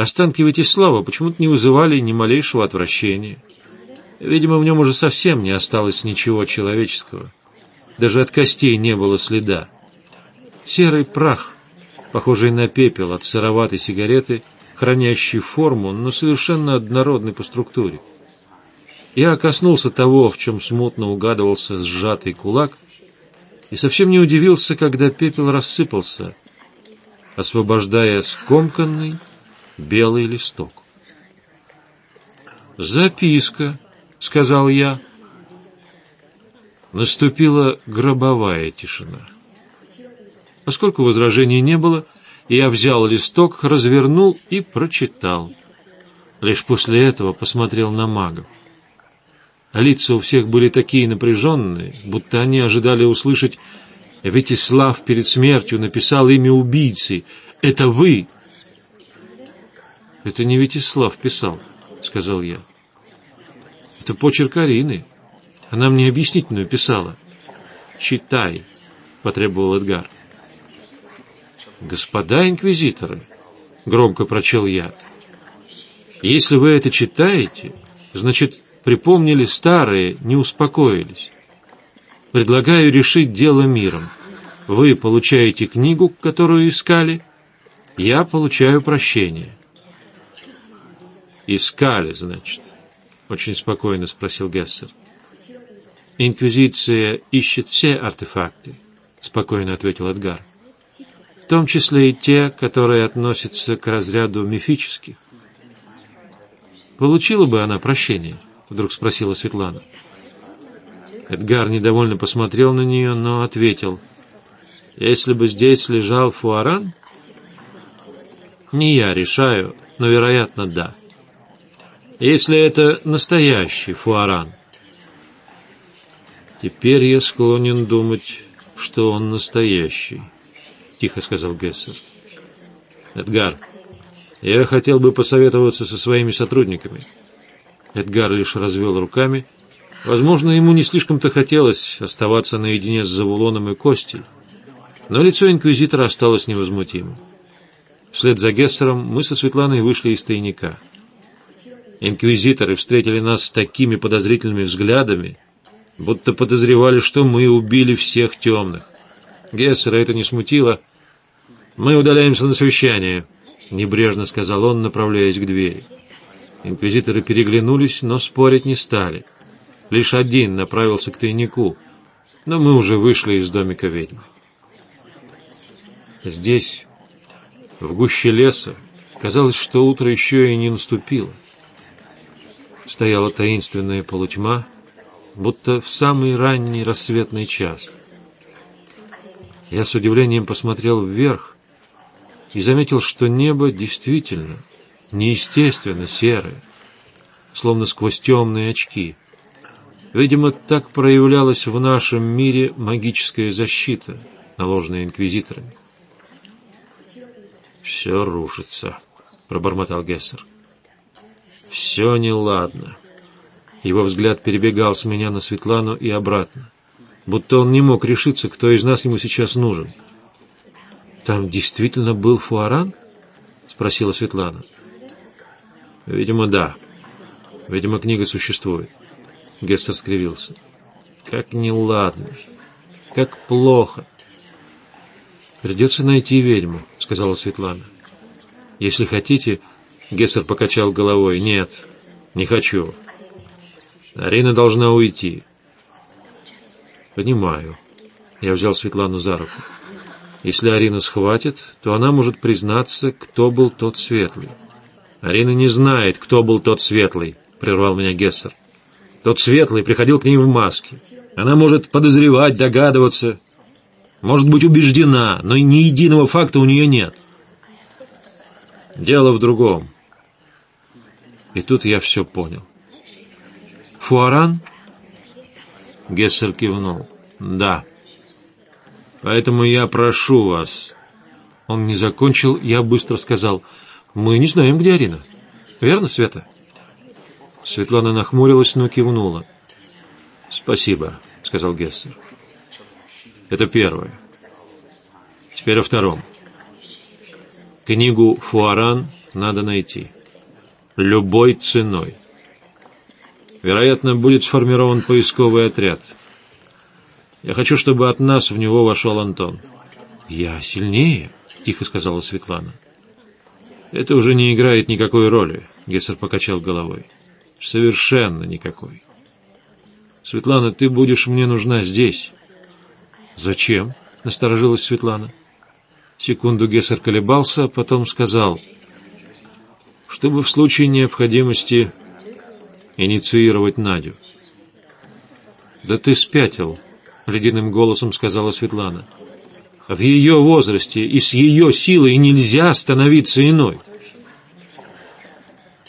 Останки Вятислава почему-то не вызывали ни малейшего отвращения. Видимо, в нем уже совсем не осталось ничего человеческого. Даже от костей не было следа. Серый прах, похожий на пепел от сыроватой сигареты, хранящий форму, но совершенно однородный по структуре. Я коснулся того, в чем смутно угадывался сжатый кулак, и совсем не удивился, когда пепел рассыпался, освобождая скомканный белый листок. «Записка», — сказал я. Наступила гробовая тишина. Поскольку возражений не было, я взял листок, развернул и прочитал. Лишь после этого посмотрел на магов. Лица у всех были такие напряженные, будто они ожидали услышать «Вятислав перед смертью написал имя убийцы. Это вы!» «Это не Вятислав писал», — сказал я. «Это почерк Арины. Она мне объяснительную писала». «Читай», — потребовал Эдгар. «Господа инквизиторы», — громко прочел я, — «если вы это читаете, значит, припомнили старые, не успокоились. Предлагаю решить дело миром. Вы получаете книгу, которую искали, я получаю прощение». «Искали, значит?» — очень спокойно спросил Гессер. «Инквизиция ищет все артефакты», — спокойно ответил Эдгар. «В том числе и те, которые относятся к разряду мифических». «Получила бы она прощение?» — вдруг спросила Светлана. Эдгар недовольно посмотрел на нее, но ответил. «Если бы здесь лежал фуаран...» «Не я решаю, но, вероятно, да» если это настоящий фуаран. Теперь я склонен думать, что он настоящий, тихо сказал Гессер. Эдгар, я хотел бы посоветоваться со своими сотрудниками. Эдгар лишь развел руками. Возможно, ему не слишком-то хотелось оставаться наедине с Завулоном и Костей, но лицо инквизитора осталось невозмутимым. Вслед за Гессером мы со Светланой вышли из тайника — Инквизиторы встретили нас с такими подозрительными взглядами, будто подозревали, что мы убили всех темных. Гессера это не смутило. «Мы удаляемся на совещание», — небрежно сказал он, направляясь к двери. Инквизиторы переглянулись, но спорить не стали. Лишь один направился к тайнику, но мы уже вышли из домика ведьм. Здесь, в гуще леса, казалось, что утро еще и не наступило стояла таинственная полутьма, будто в самый ранний рассветный час. Я с удивлением посмотрел вверх и заметил, что небо действительно неестественно серое, словно сквозь темные очки. Видимо, так проявлялась в нашем мире магическая защита, наложенная инквизиторами. «Все рушится», — пробормотал Гессер. Все неладно. Его взгляд перебегал с меня на Светлану и обратно, будто он не мог решиться, кто из нас ему сейчас нужен. «Там действительно был фуаран?» — спросила Светлана. «Видимо, да. Видимо, книга существует». Гестер скривился. «Как неладно. Как плохо». «Придется найти ведьму», — сказала Светлана. «Если хотите, Гессер покачал головой. «Нет, не хочу. Арина должна уйти». «Понимаю». Я взял Светлану за руку. «Если Арина схватит, то она может признаться, кто был тот светлый». «Арина не знает, кто был тот светлый», — прервал меня Гессер. «Тот светлый приходил к ней в маске. Она может подозревать, догадываться, может быть убеждена, но ни единого факта у нее нет». Дело в другом. И тут я все понял. «Фуаран?» Гессер кивнул. «Да. Поэтому я прошу вас». Он не закончил, я быстро сказал. «Мы не знаем, где Арина. Верно, Света?» Светлана нахмурилась, но кивнула. «Спасибо», — сказал Гессер. «Это первое. Теперь о втором. Книгу «Фуаран» надо найти. Любой ценой. Вероятно, будет сформирован поисковый отряд. Я хочу, чтобы от нас в него вошел Антон. «Я сильнее», — тихо сказала Светлана. «Это уже не играет никакой роли», — Гессер покачал головой. «Совершенно никакой. Светлана, ты будешь мне нужна здесь». «Зачем?» — насторожилась Светлана. Секунду Гессер колебался, а потом сказал, «Чтобы в случае необходимости инициировать Надю». «Да ты спятил», — ледяным голосом сказала Светлана. В ее возрасте и с ее силой нельзя становиться иной.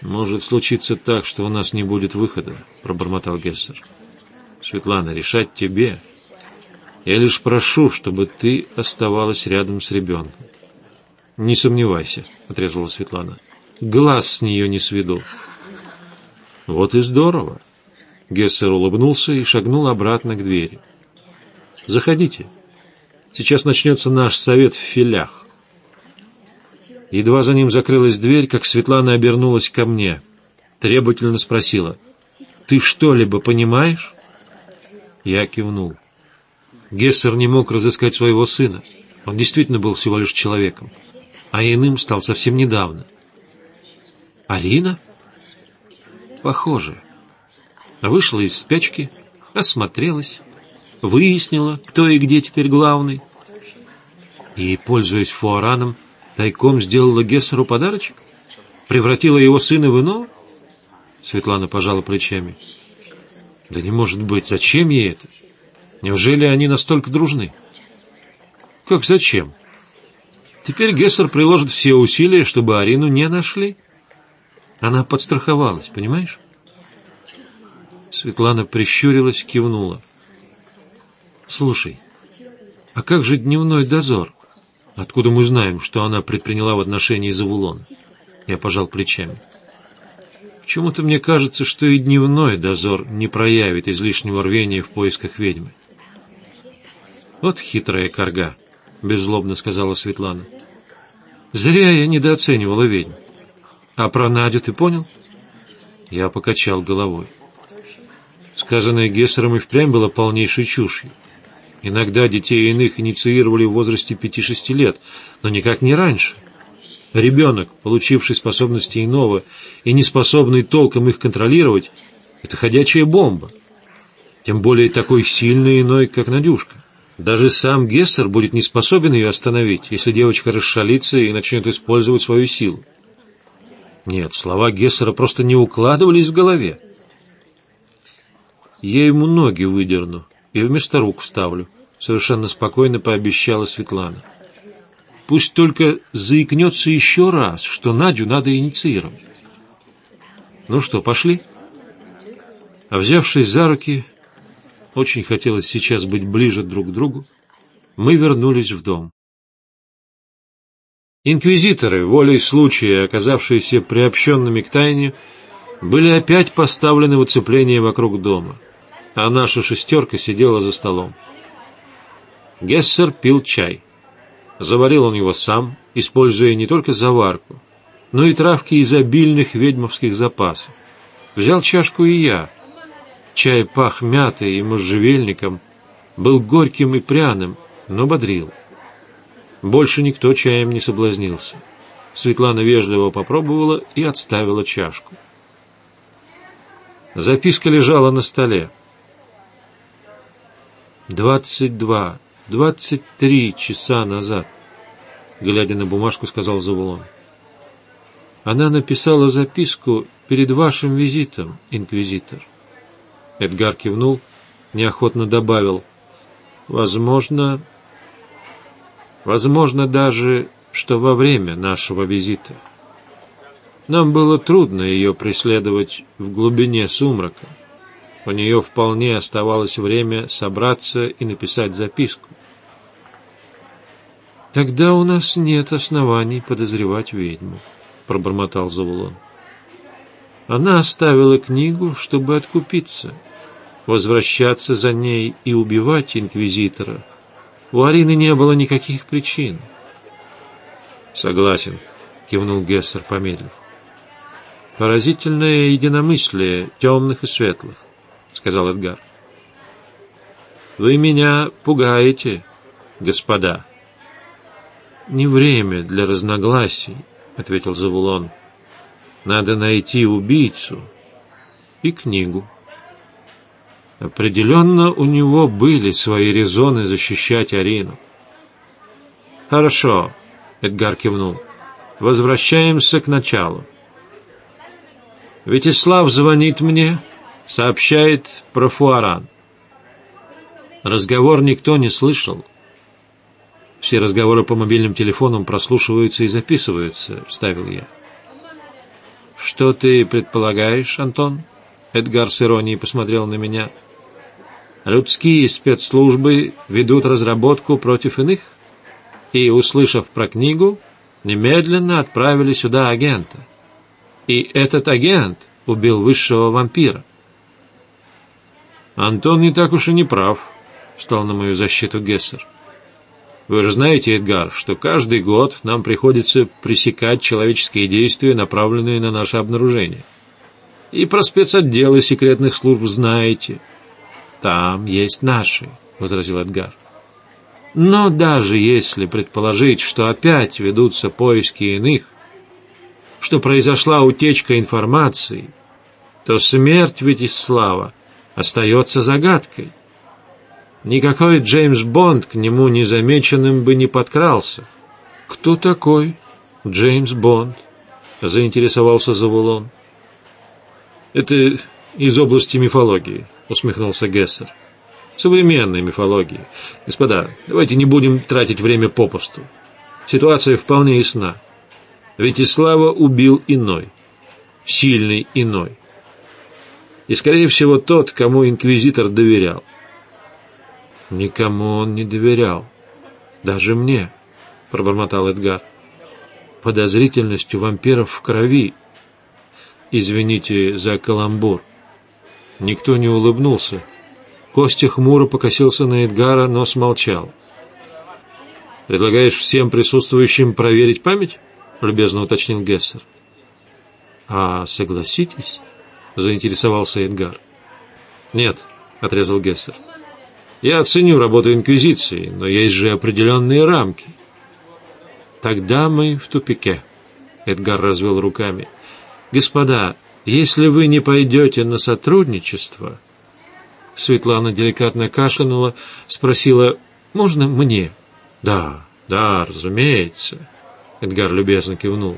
«Может случиться так, что у нас не будет выхода», — пробормотал Гессер. «Светлана, решать тебе. Я лишь прошу, чтобы ты оставалась рядом с ребенком». «Не сомневайся», — отрезала Светлана. «Глаз с нее не сведу». «Вот и здорово». Гессер улыбнулся и шагнул обратно к двери. «Заходите». Сейчас начнется наш совет в филях. Едва за ним закрылась дверь, как Светлана обернулась ко мне. Требовательно спросила. «Ты что-либо понимаешь?» Я кивнул. Гессер не мог разыскать своего сына. Он действительно был всего лишь человеком. А иным стал совсем недавно. «Арина?» «Похоже. Вышла из спячки, осмотрелась, выяснила, кто и где теперь главный, и, пользуясь фуараном, тайком сделала Гессеру подарочек? Превратила его сына в иного? Светлана пожала плечами. Да не может быть, зачем ей это? Неужели они настолько дружны? Как зачем? Теперь Гессер приложит все усилия, чтобы Арину не нашли. Она подстраховалась, понимаешь? Светлана прищурилась, кивнула. Слушай, а как же дневной дозор? Откуда мы знаем, что она предприняла в отношении Завулона? Я пожал плечами. Почему-то мне кажется, что и дневной дозор не проявит излишнего рвения в поисках ведьмы. Вот хитрая корга, беззлобно сказала Светлана. Зря я недооценивала ведьм. А про Надю ты понял? Я покачал головой. Сказанное Гессером и впрямь было полнейшей чушью. Иногда детей иных инициировали в возрасте 5-6 лет, но никак не раньше. Ребенок, получивший способности иного и не способный толком их контролировать, это ходячая бомба. Тем более такой сильный иной, как Надюшка. Даже сам Гессер будет не способен ее остановить, если девочка расшалится и начнет использовать свою силу. Нет, слова Гессера просто не укладывались в голове. Я ему ноги выдерну, и вместо рук вставлю», — совершенно спокойно пообещала Светлана. «Пусть только заикнется еще раз, что Надю надо инициировать». «Ну что, пошли?» А взявшись за руки, очень хотелось сейчас быть ближе друг к другу, мы вернулись в дом. Инквизиторы, волей случая, оказавшиеся приобщенными к тайне, были опять поставлены в оцепление вокруг дома — а наша шестерка сидела за столом. Гессер пил чай. Заварил он его сам, используя не только заварку, но и травки из обильных ведьмовских запасов. Взял чашку и я. Чай пах мятой и можжевельником, был горьким и пряным, но бодрил. Больше никто чаем не соблазнился. Светлана вежливо попробовала и отставила чашку. Записка лежала на столе. «Двадцать два, двадцать три часа назад», — глядя на бумажку, сказал Завулон. «Она написала записку перед вашим визитом, инквизитор». Эдгар кивнул, неохотно добавил. «Возможно, возможно даже, что во время нашего визита. Нам было трудно ее преследовать в глубине сумрака. У нее вполне оставалось время собраться и написать записку. «Тогда у нас нет оснований подозревать ведьму», — пробормотал Завулон. Она оставила книгу, чтобы откупиться. Возвращаться за ней и убивать инквизитора у Арины не было никаких причин. Согласен, кивнул Гессер, помедлив. Поразительное единомыслие темных и светлых, сказал Эдгар. Вы меня пугаете, господа. Не время для разногласий, ответил Завулон. Надо найти убийцу и книгу. Определенно у него были свои резоны защищать Арину. «Хорошо», — Эдгар кивнул. «Возвращаемся к началу. Вячеслав звонит мне, сообщает про Фуаран. Разговор никто не слышал. Все разговоры по мобильным телефонам прослушиваются и записываются, — вставил я. Что ты предполагаешь, Антон? Эдгар с иронией посмотрел на меня. Людские спецслужбы ведут разработку против иных? И, услышав про книгу, немедленно отправили сюда агента. И этот агент убил высшего вампира. Антон не так уж и не прав, встал на мою защиту Гессер. Вы же знаете, Эдгар, что каждый год нам приходится пресекать человеческие действия, направленные на наше обнаружение. И про спецотделы секретных служб знаете. Там есть наши, — возразил Эдгар. Но даже если предположить, что опять ведутся поиски иных, что произошла утечка информации, то смерть Витислава остается загадкой. Никакой Джеймс Бонд к нему незамеченным бы не подкрался. «Кто такой Джеймс Бонд?» — заинтересовался Завулон. «Это из области мифологии», — усмехнулся Гессер. «Современной мифологии. Господа, давайте не будем тратить время попусту. Ситуация вполне ясна. Витислава убил иной, сильный иной. И, скорее всего, тот, кому инквизитор доверял. Никому он не доверял. Даже мне, — пробормотал Эдгар. Подозрительностью вампиров в крови. Извините за каламбур. Никто не улыбнулся. Костя хмуро покосился на Эдгара, но смолчал. «Предлагаешь всем присутствующим проверить память?» — любезно уточнил Гессер. «А согласитесь?» — заинтересовался Эдгар. «Нет», — отрезал Гессер. Я оценю работу Инквизиции, но есть же определенные рамки. Тогда мы в тупике. Эдгар развел руками. Господа, если вы не пойдете на сотрудничество... Светлана деликатно кашлянула, спросила, можно мне? Да, да, разумеется. Эдгар любезно кивнул.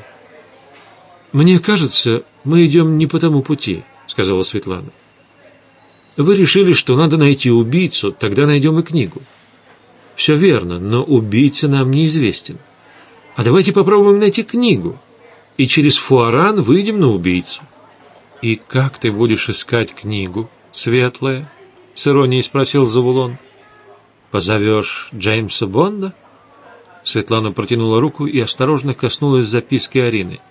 Мне кажется, мы идем не по тому пути, сказала Светлана. Вы решили, что надо найти убийцу, тогда найдем и книгу. Все верно, но убийца нам неизвестен. А давайте попробуем найти книгу, и через фуаран выйдем на убийцу. И как ты будешь искать книгу, светлая? С иронией спросил Завулон. Позовешь Джеймса Бонда? Светлана протянула руку и осторожно коснулась записки Арины.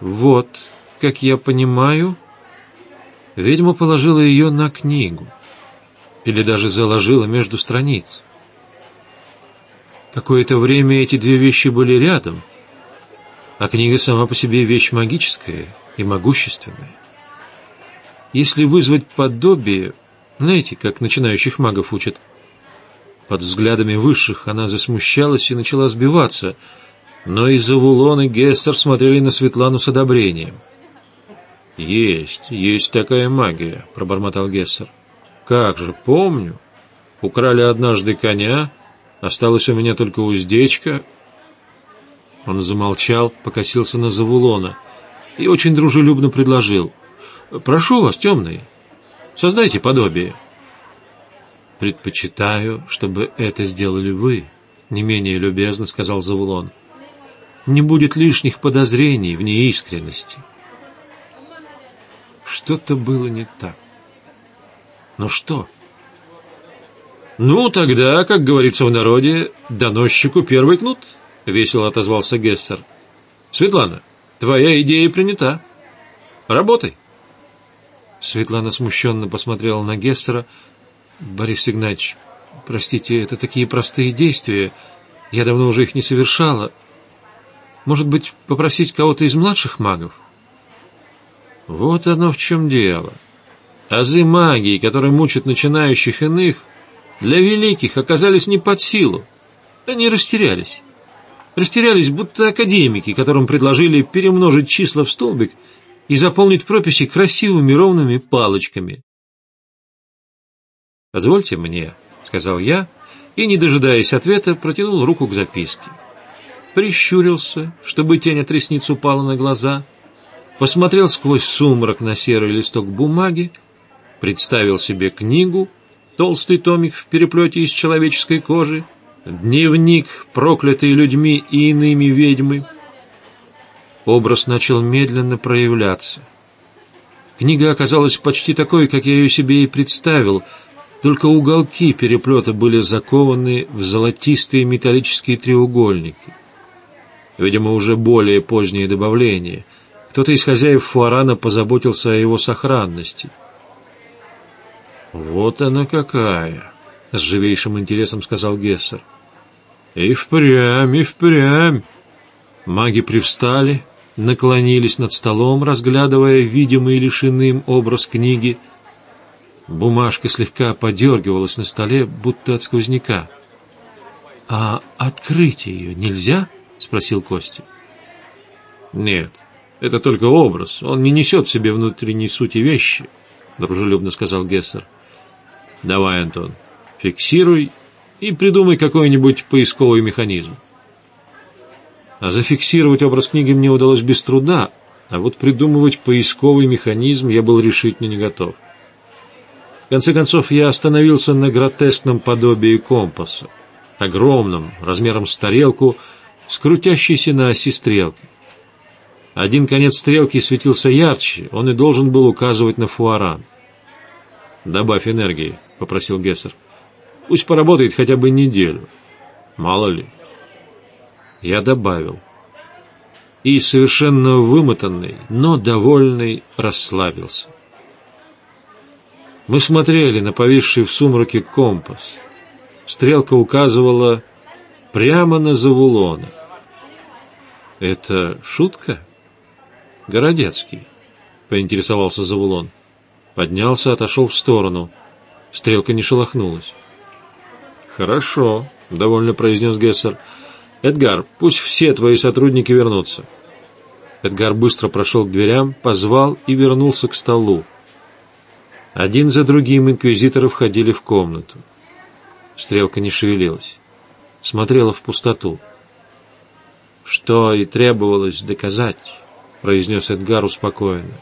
Вот, как я понимаю, Ведьма положила ее на книгу или даже заложила между страниц. Какое-то время эти две вещи были рядом, а книга сама по себе вещь магическая и могущественная. Если вызвать подобие, знаете, как начинающих магов учат, под взглядами высших она засмущалась и начала сбиваться, но и Завулон и Гессер смотрели на Светлану с одобрением — «Есть, есть такая магия», — пробормотал Гессер. «Как же, помню. Украли однажды коня, осталась у меня только уздечка». Он замолчал, покосился на Завулона и очень дружелюбно предложил. «Прошу вас, темные, создайте подобие». «Предпочитаю, чтобы это сделали вы», — не менее любезно сказал Завулон. «Не будет лишних подозрений в неискренности». Что-то было не так. Но что? Ну, тогда, как говорится в народе, доносчику первый кнут, весело отозвался Гессер. Светлана, твоя идея принята. Работай. Светлана смущенно посмотрела на Гессера. Борис Игнатьевич, простите, это такие простые действия. Я давно уже их не совершала. Может быть, попросить кого-то из младших магов? Вот оно в чем дело. Азы магии, которые мучат начинающих иных, для великих оказались не под силу. Они растерялись. Растерялись, будто академики, которым предложили перемножить числа в столбик и заполнить прописи красивыми ровными палочками. «Позвольте мне», — сказал я, и, не дожидаясь ответа, протянул руку к записке. Прищурился, чтобы тень от ресниц упала на глаза, посмотрел сквозь сумрак на серый листок бумаги, представил себе книгу, толстый томик в переплете из человеческой кожи, дневник, проклятый людьми и иными ведьмы. Образ начал медленно проявляться. Книга оказалась почти такой, как я ее себе и представил — только уголки переплета были закованы в золотистые металлические треугольники. Видимо, уже более позднее добавление. Кто-то из хозяев фуарана позаботился о его сохранности. «Вот она какая!» — с живейшим интересом сказал Гессер. «И впрямь, и впрямь!» Маги привстали, наклонились над столом, разглядывая видимый лишь иным образ книги — Бумажка слегка подергивалась на столе, будто от сквозняка. — А открыть ее нельзя? — спросил Костя. — Нет, это только образ. Он не несет в себе внутренней сути вещи, — дружелюбно сказал Гессер. — Давай, Антон, фиксируй и придумай какой-нибудь поисковый механизм. А зафиксировать образ книги мне удалось без труда, а вот придумывать поисковый механизм я был решительно не готов. В конце концов, я остановился на гротескном подобии компаса, огромном, размером с тарелку, с на оси стрелки. Один конец стрелки светился ярче, он и должен был указывать на фуаран. «Добавь энергии», — попросил Гессер. «Пусть поработает хотя бы неделю. Мало ли». Я добавил. И совершенно вымотанный, но довольный расслабился. Мы смотрели на повисший в сумраке компас. Стрелка указывала прямо на Завулона. «Это шутка?» «Городецкий», — поинтересовался Завулон. Поднялся, отошел в сторону. Стрелка не шелохнулась. «Хорошо», — довольно произнес Гессер. «Эдгар, пусть все твои сотрудники вернутся». Эдгар быстро прошел к дверям, позвал и вернулся к столу. Один за другим инквизиторы входили в комнату. Стрелка не шевелилась. Смотрела в пустоту. «Что и требовалось доказать», — произнес Эдгар успокоенно.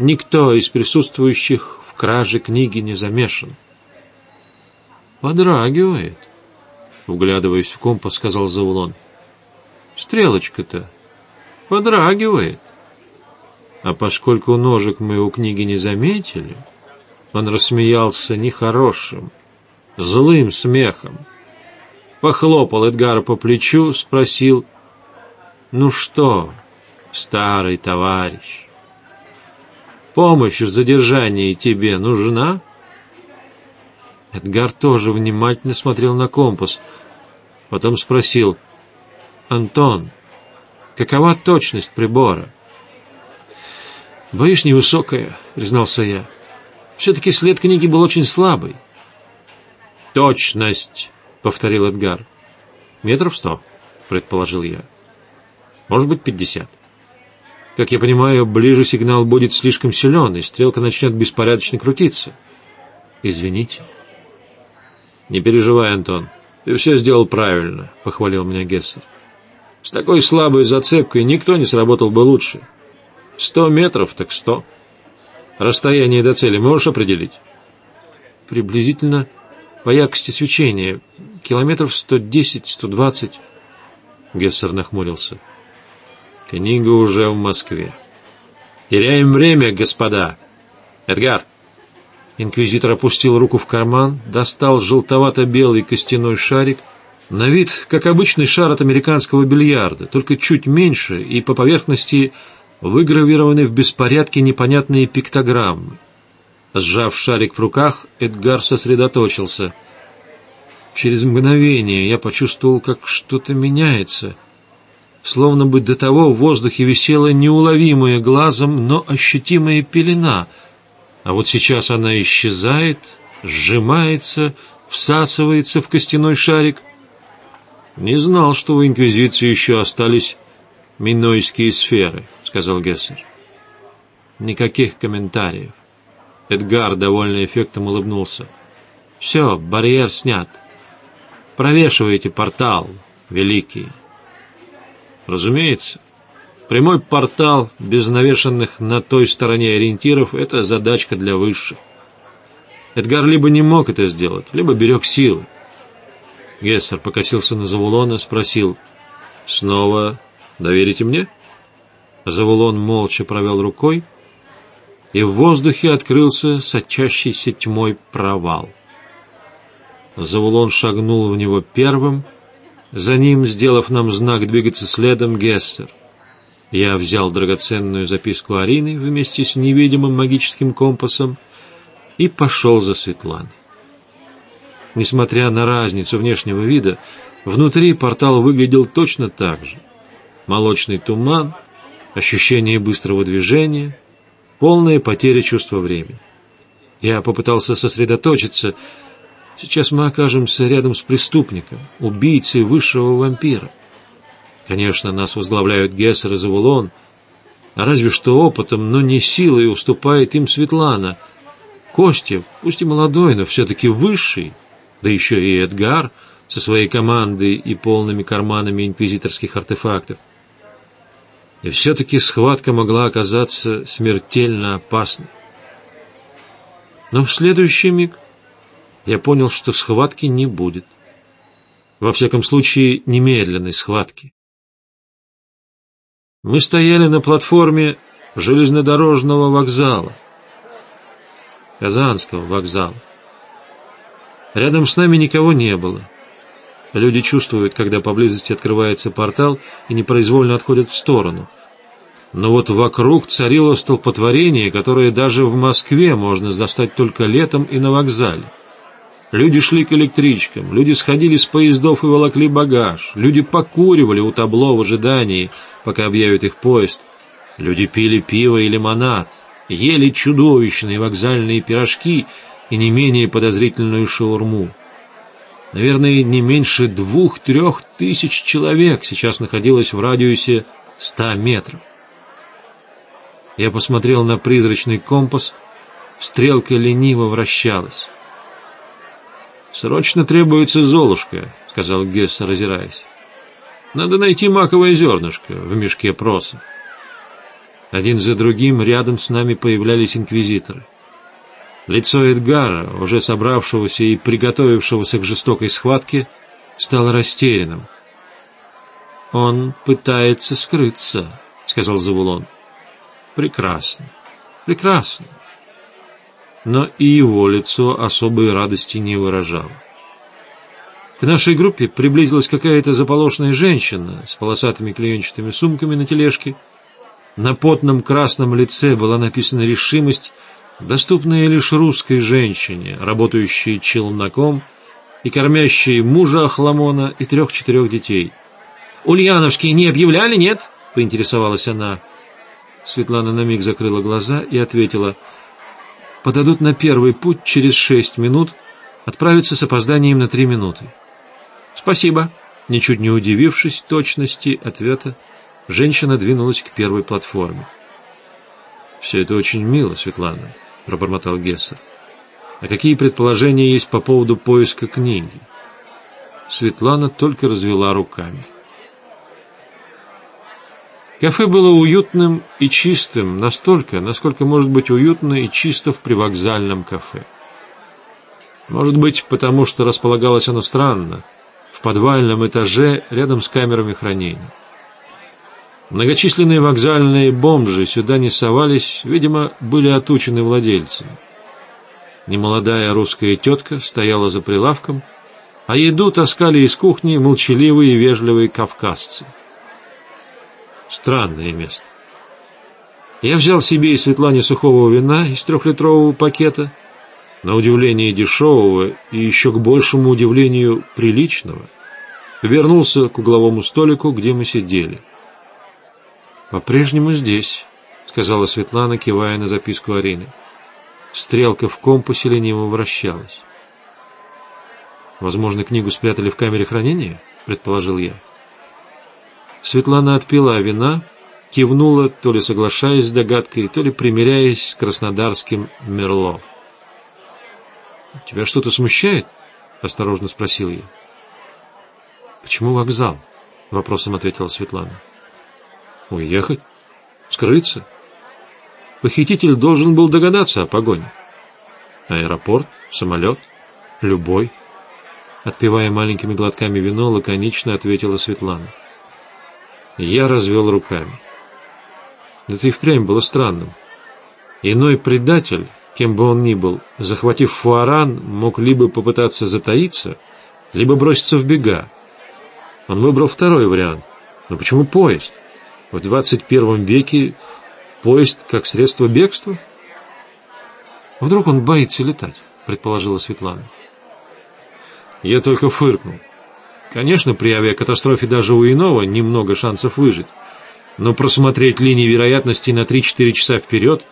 «Никто из присутствующих в краже книги не замешан». «Подрагивает», — вглядываясь в компас, сказал Завулон. «Стрелочка-то подрагивает. А поскольку ножик мы у книги не заметили...» Он рассмеялся нехорошим, злым смехом. Похлопал Эдгара по плечу, спросил, «Ну что, старый товарищ, помощь в задержании тебе нужна?» Эдгар тоже внимательно смотрел на компас, потом спросил, «Антон, какова точность прибора?» «Боюсь, невысокая», — признался я. Все-таки след книги был очень слабый. «Точность», — повторил Эдгар. «Метров сто», — предположил я. «Может быть, пятьдесят». Как я понимаю, ближе сигнал будет слишком силен, и стрелка начнет беспорядочно крутиться. Извините. Не переживай, Антон. Ты все сделал правильно, — похвалил меня Гессер. С такой слабой зацепкой никто не сработал бы лучше. Сто метров, так сто. Расстояние до цели можешь определить? Приблизительно по яркости свечения. Километров 110-120. Гессер нахмурился. Книга уже в Москве. Теряем время, господа. Эдгар. Инквизитор опустил руку в карман, достал желтовато-белый костяной шарик, на вид, как обычный шар от американского бильярда, только чуть меньше и по поверхности выгравированы в беспорядке непонятные пиктограммы. Сжав шарик в руках, Эдгар сосредоточился. Через мгновение я почувствовал, как что-то меняется. словно бы до того в воздухе висела неуловимая глазом, но ощутимая пелена, а вот сейчас она исчезает, сжимается, всасывается в костяной шарик. «Не знал, что у Инквизиции еще остались минойские сферы», — сказал Гессер. Никаких комментариев. Эдгар довольно эффектом улыбнулся. «Все, барьер снят. Провешивайте портал, великий». Разумеется, прямой портал без навешанных на той стороне ориентиров — это задачка для высших. Эдгар либо не мог это сделать, либо берег силы. Гессер покосился на Завулона, спросил, «Снова доверите мне?» Завулон молча провел рукой, и в воздухе открылся сочащийся тьмой провал. Завулон шагнул в него первым — за ним, сделав нам знак двигаться следом, Гессер. Я взял драгоценную записку Арины вместе с невидимым магическим компасом и пошел за Светланой. Несмотря на разницу внешнего вида, внутри портал выглядел точно так же. Молочный туман, ощущение быстрого движения, полная потеря чувства времени. Я попытался сосредоточиться, Сейчас мы окажемся рядом с преступником, убийцей высшего вампира. Конечно, нас возглавляют Гессер и Завулон, а разве что опытом, но не силой уступает им Светлана. Костя, пусть и молодой, но все-таки высший, да еще и Эдгар со своей командой и полными карманами инквизиторских артефактов. И все-таки схватка могла оказаться смертельно опасной. Но в следующий миг я понял, что схватки не будет. Во всяком случае, немедленной схватки. Мы стояли на платформе железнодорожного вокзала, Казанского вокзала. Рядом с нами никого не было. Люди чувствуют, когда поблизости открывается портал и непроизвольно отходят в сторону. Но вот вокруг царило столпотворение, которое даже в Москве можно застать только летом и на вокзале. Люди шли к электричкам, люди сходили с поездов и волокли багаж, люди покуривали у табло в ожидании, пока объявят их поезд. Люди пили пиво и лимонад, ели чудовищные вокзальные пирожки и не менее подозрительную шаурму. Наверное, не меньше двух-трех тысяч человек сейчас находилось в радиусе ста метров. Я посмотрел на призрачный компас, стрелка лениво вращалась. «Срочно требуется Золушка», — сказал Гесс, разираясь. «Надо найти маковое зернышко в мешке проса». Один за другим рядом с нами появлялись инквизиторы. Лицо Эдгара, уже собравшегося и приготовившегося к жестокой схватке, стало растерянным. «Он пытается скрыться», — сказал Завулон. «Прекрасно, прекрасно но и его лицо особой радости не выражало. К нашей группе приблизилась какая-то заполошенная женщина с полосатыми клеенчатыми сумками на тележке. На потном красном лице была написана решимость, доступная лишь русской женщине, работающей челноком и кормящей мужа Ахламона и трех-четырех детей. «Ульяновские не объявляли, нет?» — поинтересовалась она. Светлана на миг закрыла глаза и ответила — подадут на первый путь через шесть минут, отправятся с опозданием на три минуты. Спасибо. Ничуть не удивившись точности ответа, женщина двинулась к первой платформе. «Все это очень мило, Светлана», — пробормотал Гессер. «А какие предположения есть по поводу поиска книги?» Светлана только развела руками. Кафе было уютным и чистым, настолько, насколько может быть уютно и чисто в привокзальном кафе. Может быть, потому что располагалось оно странно, в подвальном этаже рядом с камерами хранения. Многочисленные вокзальные бомжи сюда не совались, видимо, были отучены владельцами. Немолодая русская тетка стояла за прилавком, а еду таскали из кухни молчаливые и вежливые кавказцы. Странное место. Я взял себе и Светлане сухого вина из трехлитрового пакета, на удивление дешевого и еще к большему удивлению приличного, вернулся к угловому столику, где мы сидели — «По-прежнему здесь», — сказала Светлана, кивая на записку Арины. Стрелка в компасе лениво вращалась. «Возможно, книгу спрятали в камере хранения?» — предположил я. Светлана отпила вина, кивнула, то ли соглашаясь с догадкой, то ли примиряясь с краснодарским Мерло. «Тебя что-то смущает?» — осторожно спросил я. «Почему вокзал?» — вопросом ответила Светлана. «Уехать? Скрыться?» Похититель должен был догадаться о погоне. Аэропорт, самолет, любой. Отпивая маленькими глотками вино, лаконично ответила Светлана. Я развел руками. Это и впрямь было странным. Иной предатель, кем бы он ни был, захватив фуаран, мог либо попытаться затаиться, либо броситься в бега. Он выбрал второй вариант. Но почему поезд? В 21 веке поезд как средство бегства? Вдруг он боится летать, предположила Светлана. Я только фыркнул. Конечно, при авиакатастрофе даже у иного немного шансов выжить. Но просмотреть линии вероятности на 3-4 часа вперед,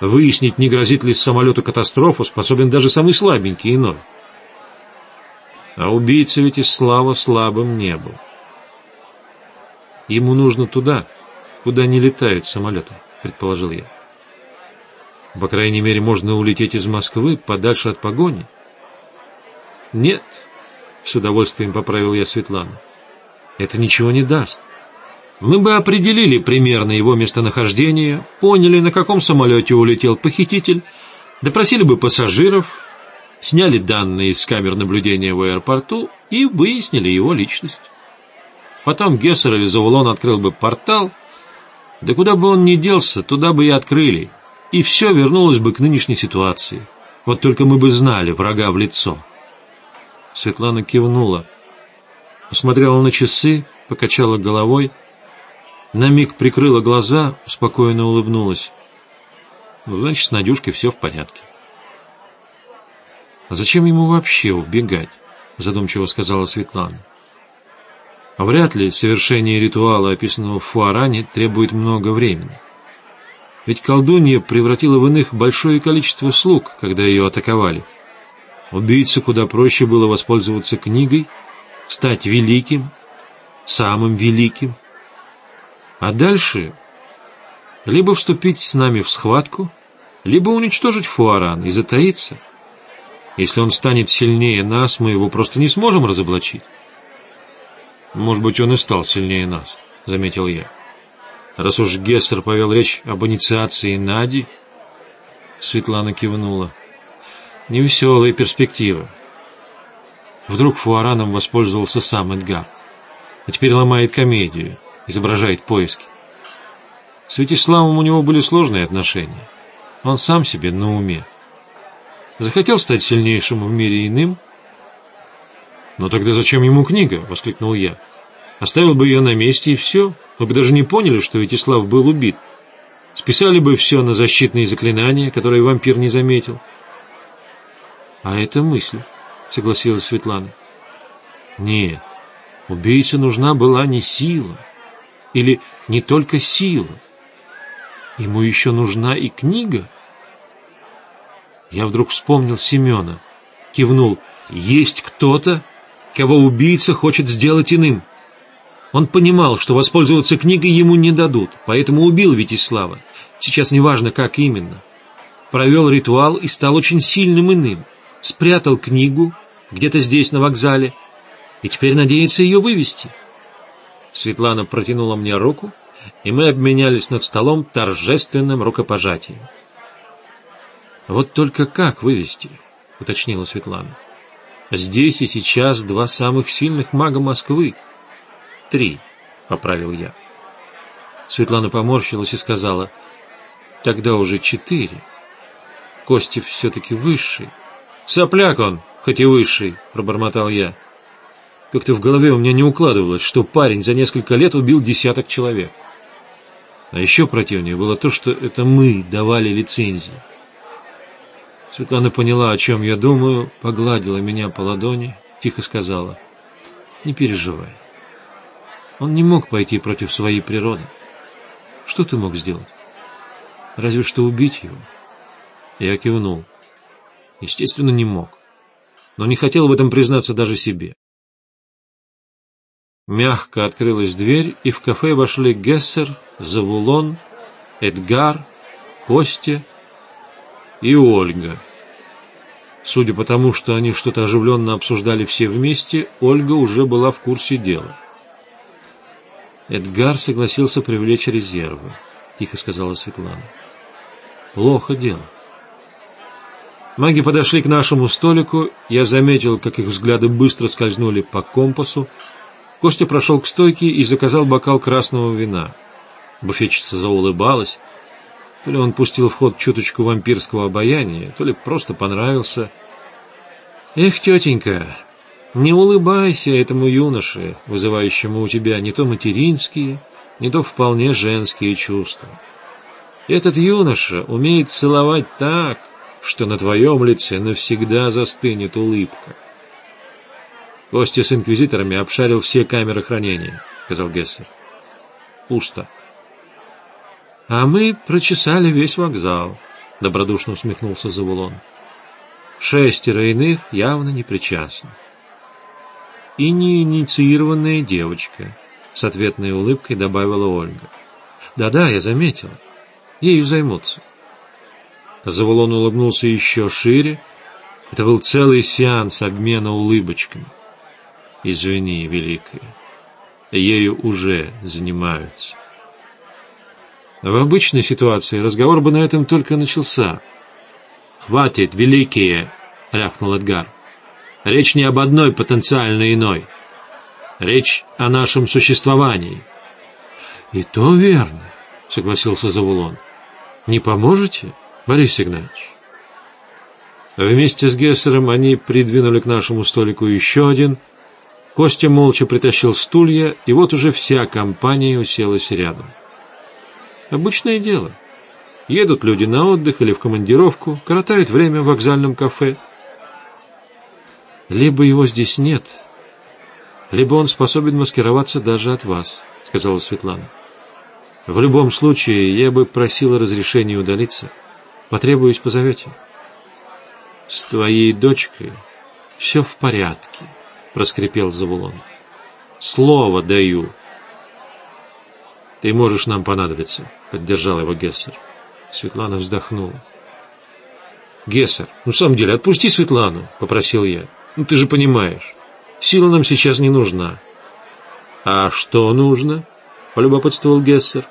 выяснить, не грозит ли самолету катастрофа, способен даже самый слабенький иной. А убийца ведь и слава слабым не был. Ему нужно туда, куда не летают самолеты, предположил я. По крайней мере, можно улететь из Москвы подальше от погони. Нет, с удовольствием поправил я Светлану. Это ничего не даст. Мы бы определили примерно его местонахождение, поняли, на каком самолете улетел похититель, допросили бы пассажиров, сняли данные из камер наблюдения в аэропорту и выяснили его личность. Потом Гессер или Завулон открыл бы портал, да куда бы он ни делся, туда бы и открыли, и все вернулось бы к нынешней ситуации. Вот только мы бы знали врага в лицо. Светлана кивнула, посмотрела на часы, покачала головой, на миг прикрыла глаза, спокойно улыбнулась. Значит, с Надюшкой все в порядке. «А зачем ему вообще убегать?» — задумчиво сказала Светлана. «А вряд ли совершение ритуала, описанного в Фуаране, требует много времени. Ведь колдунья превратила в иных большое количество слуг, когда ее атаковали. Убийце куда проще было воспользоваться книгой, стать великим, самым великим. А дальше либо вступить с нами в схватку, либо уничтожить Фуаран и затаиться. Если он станет сильнее нас, мы его просто не сможем разоблачить. Может быть, он и стал сильнее нас, — заметил я. Раз уж Гессер повел речь об инициации Нади, Светлана кивнула. Невеселая перспектива. Вдруг Фуараном воспользовался сам Эдгар. А теперь ломает комедию, изображает поиски. С Вятиславом у него были сложные отношения. Он сам себе на уме. Захотел стать сильнейшим в мире иным? «Но тогда зачем ему книга?» — воскликнул я. «Оставил бы ее на месте, и все. Мы бы даже не поняли, что Вятислав был убит. Списали бы все на защитные заклинания, которые вампир не заметил. А это мысль, согласилась Светлана. Нет, убийце нужна была не сила. Или не только сила. Ему еще нужна и книга. Я вдруг вспомнил Семена. Кивнул. Есть кто-то, кого убийца хочет сделать иным. Он понимал, что воспользоваться книгой ему не дадут, поэтому убил Витислава. Сейчас неважно, как именно. Провел ритуал и стал очень сильным иным спрятал книгу где-то здесь, на вокзале, и теперь надеется ее вывести. Светлана протянула мне руку, и мы обменялись над столом торжественным рукопожатием. «Вот только как вывести?» — уточнила Светлана. «Здесь и сейчас два самых сильных мага Москвы. Три», — поправил я. Светлана поморщилась и сказала, «Тогда уже четыре. Костев все-таки высший. «Сопляк он, хоть и высший», — пробормотал я. Как-то в голове у меня не укладывалось, что парень за несколько лет убил десяток человек. А еще противнее было то, что это мы давали лицензии. Светлана поняла, о чем я думаю, погладила меня по ладони, тихо сказала, «Не переживай. Он не мог пойти против своей природы. Что ты мог сделать? Разве что убить его. Я кивнул. Естественно, не мог. Но не хотел в этом признаться даже себе. Мягко открылась дверь, и в кафе вошли Гессер, Завулон, Эдгар, Костя и Ольга. Судя по тому, что они что-то оживленно обсуждали все вместе, Ольга уже была в курсе дела. Эдгар согласился привлечь резервы, тихо сказала Светлана. Плохо дело. Маги подошли к нашему столику, я заметил, как их взгляды быстро скользнули по компасу, Костя прошел к стойке и заказал бокал красного вина. Буфетчица заулыбалась. То ли он пустил в ход чуточку вампирского обаяния, то ли просто понравился. «Эх, тетенька, не улыбайся этому юноше, вызывающему у тебя не то материнские, не то вполне женские чувства. Этот юноша умеет целовать так, что на твоем лице навсегда застынет улыбка. Костя с инквизиторами обшарил все камеры хранения, — сказал Гессер. Пусто. А мы прочесали весь вокзал, — добродушно усмехнулся Завулон. Шестеро иных явно не причастны. И неинициированная девочка, — с ответной улыбкой добавила Ольга. Да-да, я заметил. Ею займутся. Завулон улыбнулся еще шире. Это был целый сеанс обмена улыбочками. Извини, Великая, ею уже занимаются. В обычной ситуации разговор бы на этом только начался. «Хватит, Великие!» — рявкнул Эдгар. «Речь не об одной потенциально иной. Речь о нашем существовании». «И то верно», — согласился Завулон. «Не поможете, Борис Игнатьевич?» Вместе с Гессером они придвинули к нашему столику еще один — Костя молча притащил стулья, и вот уже вся компания уселась рядом. Обычное дело. Едут люди на отдых или в командировку, коротают время в вокзальном кафе. Либо его здесь нет, либо он способен маскироваться даже от вас, сказала Светлана. В любом случае, я бы просила разрешения удалиться. Потребуюсь, позовете. С твоей дочкой все в порядке. — проскрипел Завулон. «Слово даю!» «Ты можешь нам понадобиться», — поддержал его Гессер. Светлана вздохнула. «Гессер, ну в самом деле, отпусти Светлану», — попросил я. «Ну ты же понимаешь, сила нам сейчас не нужна». «А что нужно?» — полюбопытствовал Гессер.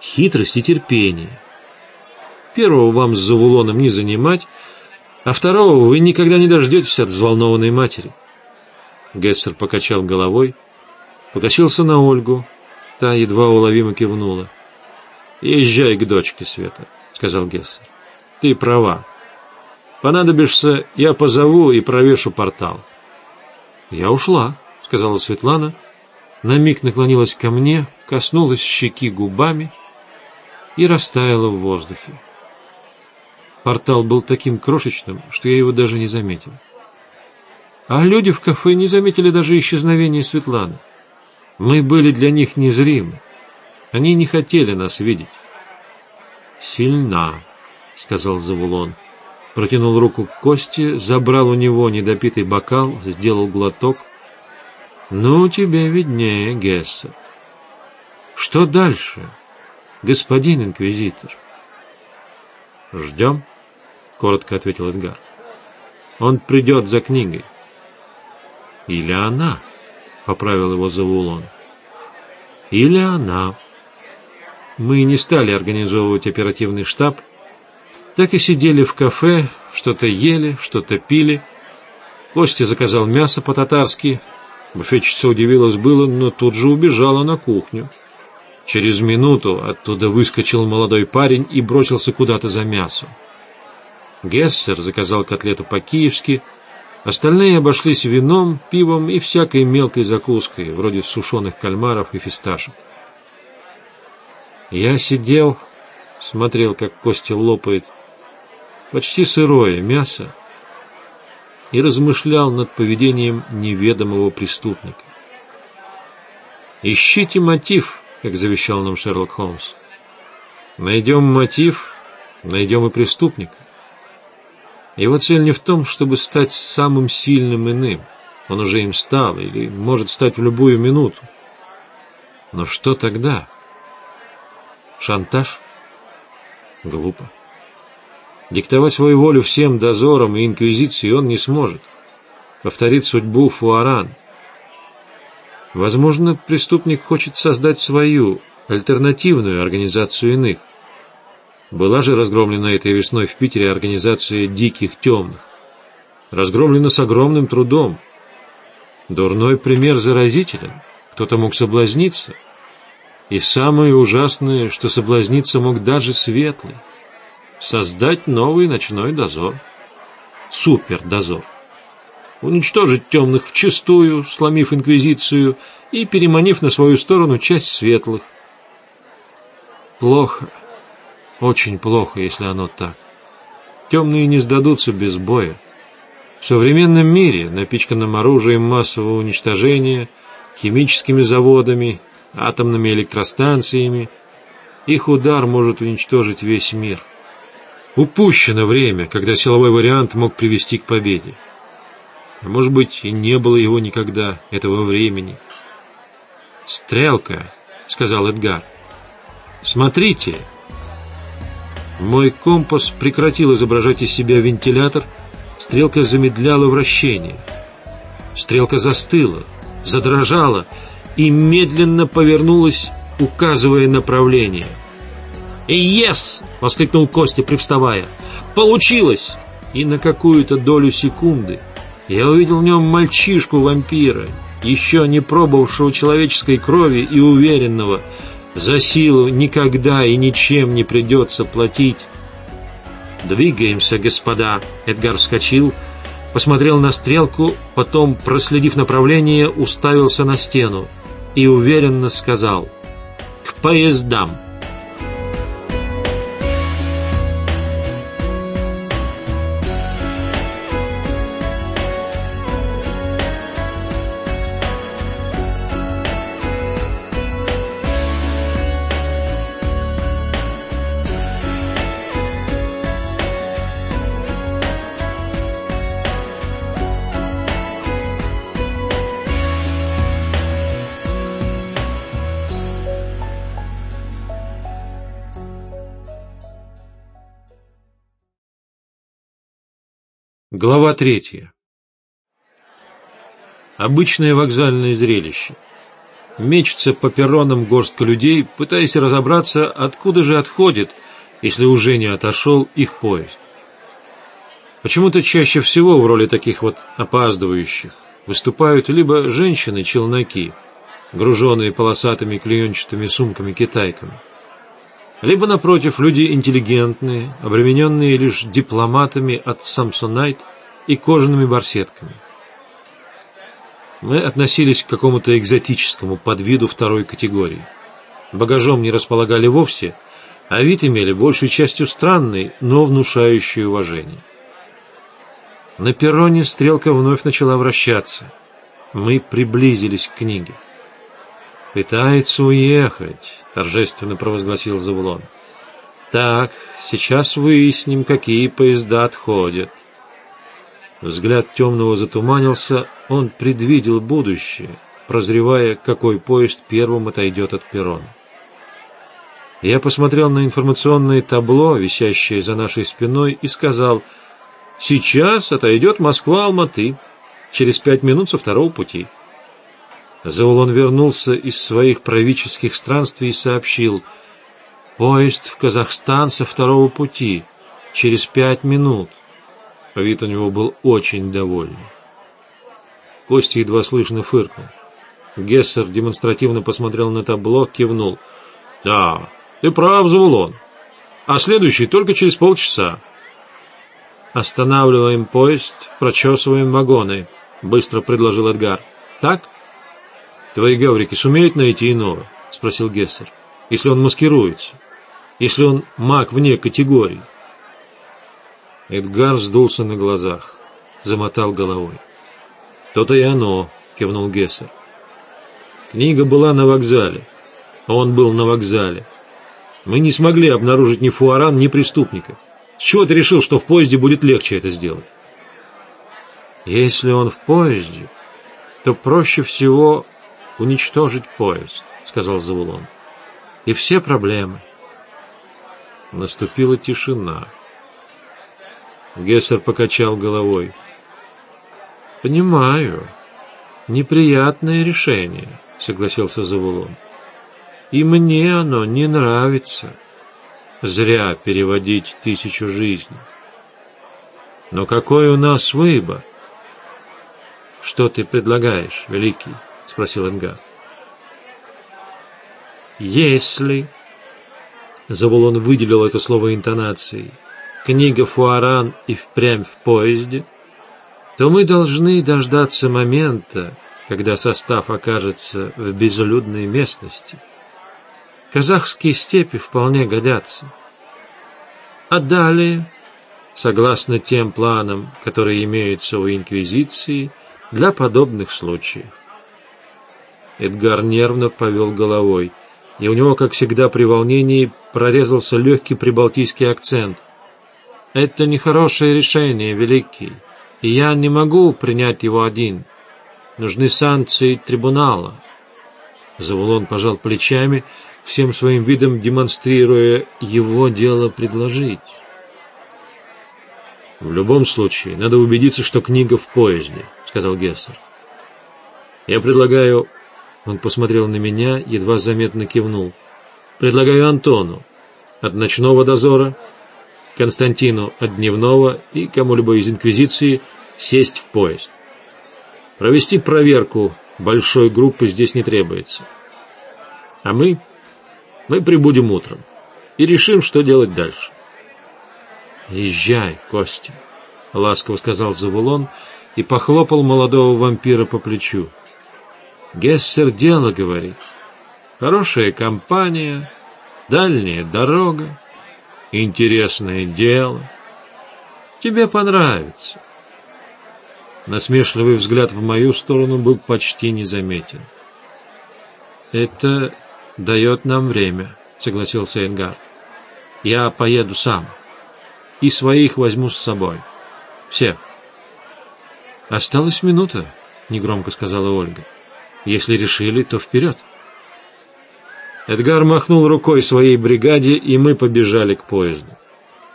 «Хитрость и терпение. Первого вам с Завулоном не занимать, а второго вы никогда не дождетесь от взволнованной матери». Гессер покачал головой, покосился на Ольгу, та едва уловимо кивнула. «Езжай к дочке, Света», — сказал Гессер. «Ты права. Понадобишься, я позову и провешу портал». «Я ушла», — сказала Светлана, на миг наклонилась ко мне, коснулась щеки губами и растаяла в воздухе. Портал был таким крошечным, что я его даже не заметил. А люди в кафе не заметили даже исчезновения Светланы. Мы были для них незримы. Они не хотели нас видеть. «Сильна», — сказал Завулон. Протянул руку к Косте, забрал у него недопитый бокал, сделал глоток. «Ну, тебе виднее, Гесса. Что дальше, господин инквизитор?» «Ждем», — коротко ответил Эдгар. «Он придет за книгой». Или она, — поправил его Завулон. Или она. Мы не стали организовывать оперативный штаб, так и сидели в кафе, что-то ели, что-то пили. Костя заказал мясо по-татарски. Буфетчица удивилась было, но тут же убежала на кухню. Через минуту оттуда выскочил молодой парень и бросился куда-то за мясом. Гессер заказал котлету по-киевски — Остальные обошлись вином, пивом и всякой мелкой закуской, вроде сушеных кальмаров и фисташек. Я сидел, смотрел, как Костя лопает почти сырое мясо и размышлял над поведением неведомого преступника. «Ищите мотив, как завещал нам Шерлок Холмс. Найдем мотив, найдем и преступника. Его цель не в том, чтобы стать самым сильным иным. Он уже им стал или может стать в любую минуту. Но что тогда? Шантаж? Глупо. Диктовать свою волю всем дозорам и инквизиции он не сможет. Повторит судьбу Фуаран. Возможно, преступник хочет создать свою, альтернативную организацию иных. Была же разгромлена этой весной в Питере организация «Диких темных». Разгромлена с огромным трудом. Дурной пример заразителен. Кто-то мог соблазниться. И самое ужасное, что соблазниться мог даже светлый. Создать новый ночной дозор. Супердозор. Уничтожить темных вчистую, сломив инквизицию и переманив на свою сторону часть светлых. Плохо. Очень плохо, если оно так. Темные не сдадутся без боя. В современном мире, напичканном оружием массового уничтожения, химическими заводами, атомными электростанциями, их удар может уничтожить весь мир. Упущено время, когда силовой вариант мог привести к победе. А может быть, и не было его никогда, этого времени. «Стрелка», — сказал Эдгар. «Смотрите!» Мой компас прекратил изображать из себя вентилятор, стрелка замедляла вращение. Стрелка застыла, задрожала и медленно повернулась, указывая направление. «Ес!» — воскликнул Костя, привставая. «Получилось!» И на какую-то долю секунды я увидел в нем мальчишку-вампира, еще не пробовавшего человеческой крови и уверенного, за силу никогда и ничем не придется платить. «Двигаемся, господа!» Эдгар вскочил, посмотрел на стрелку, потом, проследив направление, уставился на стену и уверенно сказал «К поездам!» Глава третья. Обычное вокзальное зрелище. Мечется по перронам горстка людей, пытаясь разобраться, откуда же отходит, если уже не отошел их поезд. Почему-то чаще всего в роли таких вот опаздывающих выступают либо женщины-челноки, груженные полосатыми клеенчатыми сумками-китайками, либо, напротив, люди интеллигентные, обремененные лишь дипломатами от Самсонайт и кожаными барсетками. Мы относились к какому-то экзотическому подвиду второй категории. Багажом не располагали вовсе, а вид имели большей частью странный, но внушающий уважение. На перроне стрелка вновь начала вращаться. Мы приблизились к книге. «Пытается уехать», — торжественно провозгласил Завулон. «Так, сейчас выясним, какие поезда отходят». Взгляд темного затуманился, он предвидел будущее, прозревая, какой поезд первым отойдет от перрона. Я посмотрел на информационное табло, висящее за нашей спиной, и сказал, «Сейчас отойдет Москва-Алматы, через пять минут со второго пути». Заулон вернулся из своих правительских странствий и сообщил, «Поезд в Казахстан со второго пути, через пять минут». Вид у него был очень довольный. Костя едва слышно фыркнул. Гессер демонстративно посмотрел на табло, кивнул. «Да, ты прав, Завулон. А следующий только через полчаса». «Останавливаем поезд, прочесываем вагоны», — быстро предложил Эдгар. «Так?» «Твои гаврики сумеют найти иного?» — спросил Гессер. «Если он маскируется? Если он маг вне категории?» Эдгар сдулся на глазах, замотал головой. «То-то и оно», — кивнул Гессер. Книга была на вокзале. Он был на вокзале. Мы не смогли обнаружить ни Фуаран, ни преступника. С чего ты решил, что в поезде будет легче это сделать? Если он в поезде, то проще всего уничтожить поезд, сказал Завулон. И все проблемы. Наступила тишина. Гессер покачал головой. «Понимаю. Неприятное решение», — согласился Завулон. «И мне оно не нравится. Зря переводить тысячу жизней. Но какой у нас выбор?» «Что ты предлагаешь, Великий?» — спросил Энгар. «Если...» Завулон выделил это слово интонацией. «Книга Фуаран и впрямь в поезде...» то мы должны дождаться момента, когда состав окажется в безлюдной местности. Казахские степи вполне годятся. А далее, согласно тем планам, которые имеются у Инквизиции, для подобных случаев. Эдгар нервно повел головой, и у него, как всегда при волнении, прорезался легкий прибалтийский акцент. «Это нехорошее решение, Великий и я не могу принять его один. Нужны санкции трибунала. Завулон пожал плечами, всем своим видом демонстрируя его дело предложить. «В любом случае, надо убедиться, что книга в поезде», — сказал Гессер. «Я предлагаю...» Он посмотрел на меня, едва заметно кивнул. «Предлагаю Антону от ночного дозора Константину от Дневного и кому-либо из Инквизиции сесть в поезд. Провести проверку большой группы здесь не требуется. А мы, мы прибудем утром и решим, что делать дальше. «Езжай, Костя», — ласково сказал Завулон и похлопал молодого вампира по плечу. «Гессер дело говорит. Хорошая компания, дальняя дорога, интересное дело. Тебе понравится. Насмешливый взгляд в мою сторону был почти незаметен. «Это дает нам время», — согласился Энгар. «Я поеду сам. И своих возьму с собой. Все». «Осталась минута», — негромко сказала Ольга. «Если решили, то вперед». Эдгар махнул рукой своей бригаде, и мы побежали к поезду.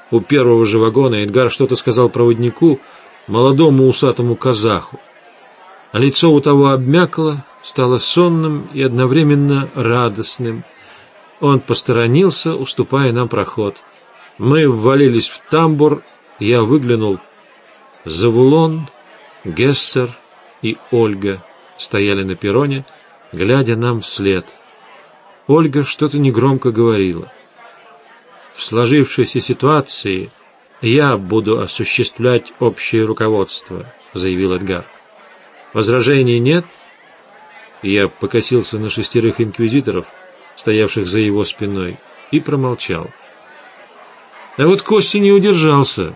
У первого же вагона Эдгар что-то сказал проводнику, молодому усатому казаху. А лицо у того обмякло, стало сонным и одновременно радостным. Он посторонился, уступая нам проход. Мы ввалились в тамбур, я выглянул. Завулон, Гессер и Ольга стояли на перроне, глядя нам вслед — Ольга что-то негромко говорила. В сложившейся ситуации я буду осуществлять общее руководство, заявил Эдгар. Возражений нет? Я покосился на шестерых инквизиторов, стоявших за его спиной, и промолчал. А вот Костя не удержался,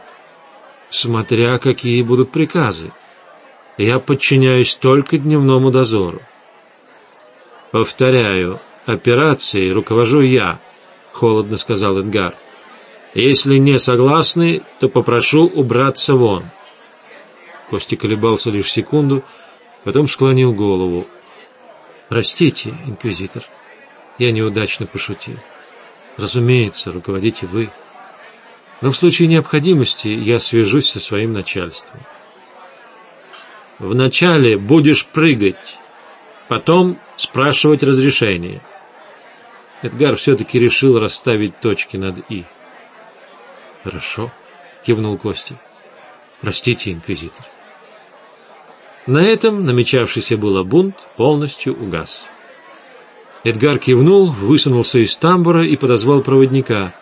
смотря какие будут приказы. Я подчиняюсь только дневному дозору. Повторяю, операцией руковожу я», — холодно сказал Эдгар. «Если не согласны, то попрошу убраться вон». Костя колебался лишь секунду, потом склонил голову. «Простите, инквизитор, я неудачно пошутил. Разумеется, руководите вы. Но в случае необходимости я свяжусь со своим начальством». «Вначале будешь прыгать, потом спрашивать разрешение». Эдгар все-таки решил расставить точки над «и». «Хорошо», — кивнул Костя. «Простите, инквизитор». На этом намечавшийся было бунт полностью угас. Эдгар кивнул, высунулся из тамбура и подозвал проводника.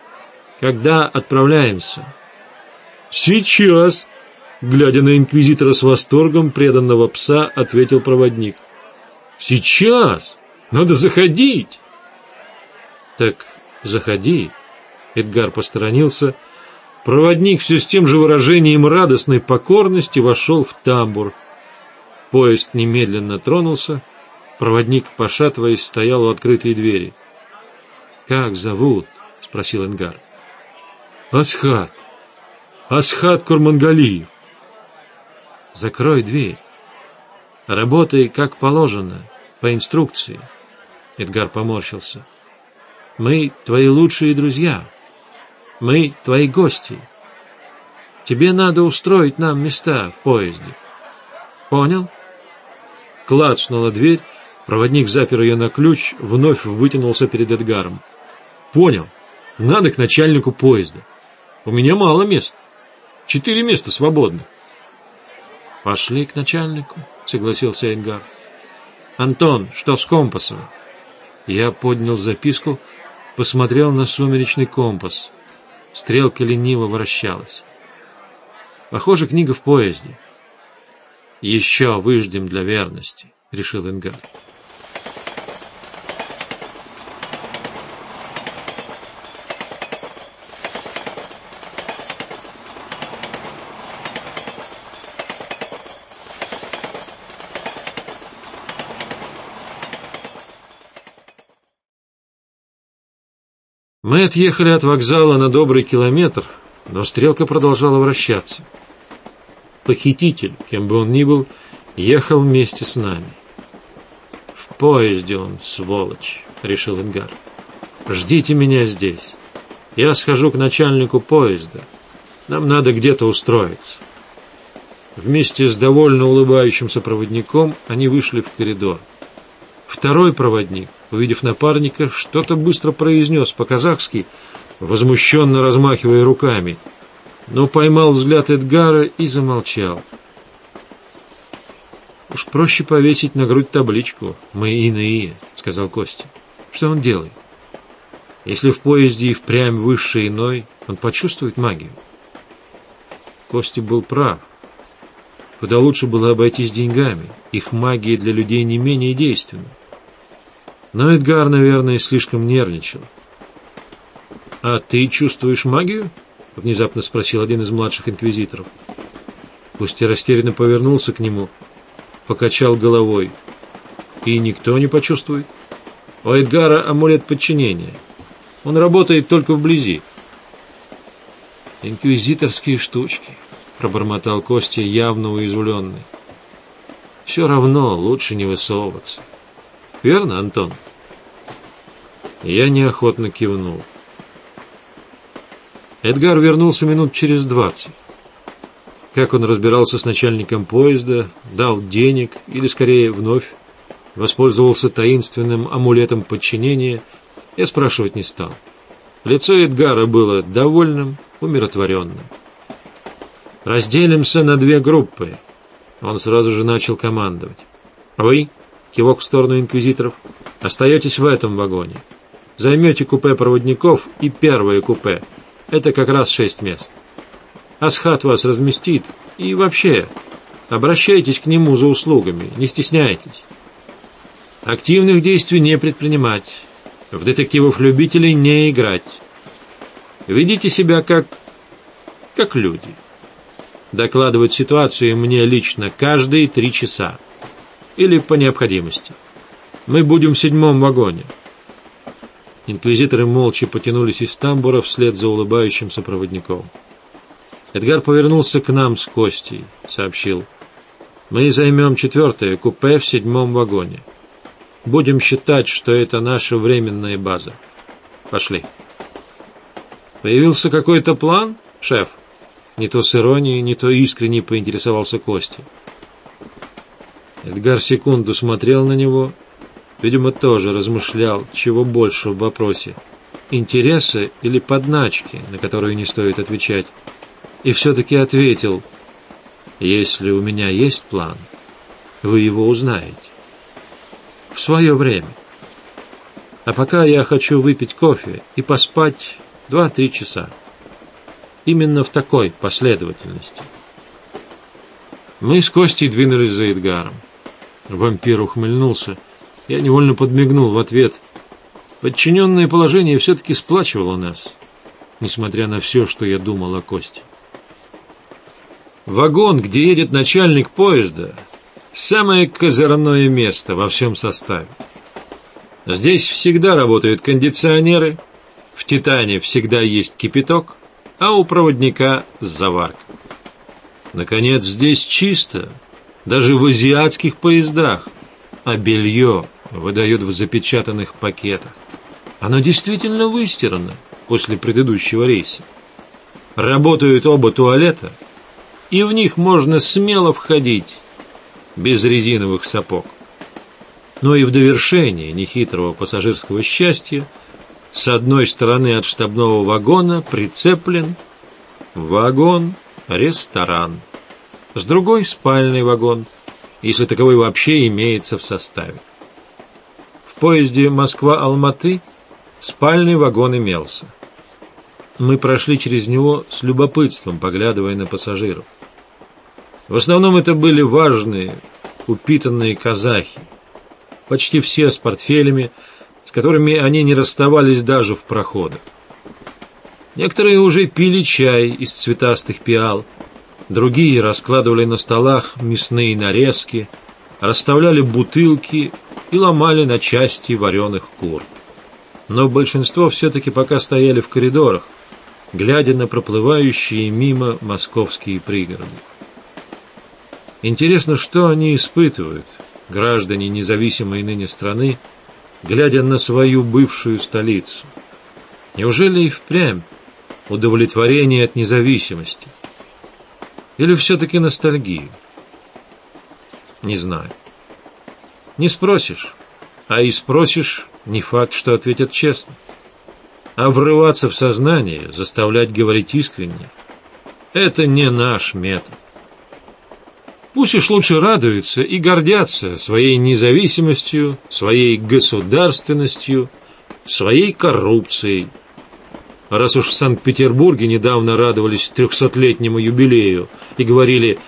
«Когда отправляемся?» «Сейчас!» Глядя на инквизитора с восторгом преданного пса, ответил проводник. «Сейчас! Надо заходить!» «Так заходи». Эдгар посторонился. Проводник все с тем же выражением радостной покорности вошел в тамбур. Поезд немедленно тронулся. Проводник, пошатываясь, стоял у открытой двери. Как зовут? Спросил Энгар. Асхат. Асхат Курмангалиев. Закрой дверь. Работай как положено, по инструкции. Эдгар поморщился. Мы твои лучшие друзья. Мы твои гости. Тебе надо устроить нам места в поезде. Понял? Клацнула дверь, проводник запер ее на ключ, вновь вытянулся перед Эдгаром. Понял. Надо к начальнику поезда. У меня мало мест. Четыре места свободны. Пошли к начальнику, согласился Эдгар. Антон, что с компасом? Я поднял записку, посмотрел на сумеречный компас. Стрелка лениво вращалась. Похоже, книга в поезде. Еще выждем для верности, решил Энгар. Мы отъехали от вокзала на добрый километр, но стрелка продолжала вращаться. Похититель, кем бы он ни был, ехал вместе с нами. «В поезде он, сволочь», — решил Эдгар. «Ждите меня здесь. Я схожу к начальнику поезда. Нам надо где-то устроиться». Вместе с довольно улыбающимся проводником они вышли в коридор. Второй проводник, увидев напарника, что-то быстро произнес по-казахски, возмущенно размахивая руками — но поймал взгляд Эдгара и замолчал. «Уж проще повесить на грудь табличку «Мы иные», — сказал Костя. «Что он делает? Если в поезде и впрямь высший иной, он почувствует магию». Костя был прав. Куда лучше было обойтись деньгами. Их магия для людей не менее действенна. Но Эдгар, наверное, слишком нервничал. «А ты чувствуешь магию?» — внезапно спросил один из младших инквизиторов. Костя растерянно повернулся к нему, покачал головой. И никто не почувствует. У Эдгара амулет подчинения. Он работает только вблизи. «Инквизиторские штучки», — пробормотал Костя, явно уязвленный. «Все равно лучше не высовываться. Верно, Антон?» Я неохотно кивнул. Эдгар вернулся минут через двадцать. Как он разбирался с начальником поезда, дал денег, или скорее вновь воспользовался таинственным амулетом подчинения, я спрашивать не стал. Лицо Эдгара было довольным, умиротворенным. «Разделимся на две группы», — он сразу же начал командовать. «Вы, кивок в сторону инквизиторов, остаетесь в этом вагоне. Займете купе проводников и первое купе — это как раз шесть мест. Асхат вас разместит. И вообще, обращайтесь к нему за услугами, не стесняйтесь. Активных действий не предпринимать. В детективов-любителей не играть. Ведите себя как... как люди. Докладывать ситуацию мне лично каждые три часа. Или по необходимости. Мы будем в седьмом вагоне. Инквизиторы молча потянулись из тамбура вслед за улыбающимся проводником. Эдгар повернулся к нам с Костей, сообщил. «Мы займем четвертое купе в седьмом вагоне. Будем считать, что это наша временная база. Пошли». «Появился какой-то план, шеф?» Не то с иронией, не то искренне поинтересовался Костя. Эдгар секунду смотрел на него, Видимо, тоже размышлял, чего больше в вопросе. Интересы или подначки, на которые не стоит отвечать. И все-таки ответил, если у меня есть план, вы его узнаете. В свое время. А пока я хочу выпить кофе и поспать два-три часа. Именно в такой последовательности. Мы с Костей двинулись за Эдгаром. Вампир ухмыльнулся — я невольно подмигнул в ответ. Подчиненное положение все-таки сплачивало нас, несмотря на все, что я думал о Косте. Вагон, где едет начальник поезда, самое козырное место во всем составе. Здесь всегда работают кондиционеры, в «Титане» всегда есть кипяток, а у проводника заварка. Наконец, здесь чисто, даже в азиатских поездах, а белье выдают в запечатанных пакетах. Оно действительно выстирано после предыдущего рейса. Работают оба туалета, и в них можно смело входить без резиновых сапог. Но и в довершение нехитрого пассажирского счастья с одной стороны от штабного вагона прицеплен вагон-ресторан, с другой спальный вагон, если таковой вообще имеется в составе. В поезде Москва-Алматы спальный вагон имелся. Мы прошли через него с любопытством, поглядывая на пассажиров. В основном это были важные, упитанные казахи, почти все с портфелями, с которыми они не расставались даже в проходах. Некоторые уже пили чай из цветастых пиал, другие раскладывали на столах мясные нарезки, расставляли бутылки и ломали на части вареных кур. Но большинство все-таки пока стояли в коридорах, глядя на проплывающие мимо московские пригороды. Интересно, что они испытывают, граждане независимой ныне страны, глядя на свою бывшую столицу. Неужели и впрямь удовлетворение от независимости? Или все-таки ностальгию? Не знаю. Не спросишь, а и спросишь, не факт, что ответят честно. А врываться в сознание, заставлять говорить искренне — это не наш метод. Пусть уж лучше радуются и гордятся своей независимостью, своей государственностью, своей коррупцией. Раз уж в Санкт-Петербурге недавно радовались трехсотлетнему юбилею и говорили,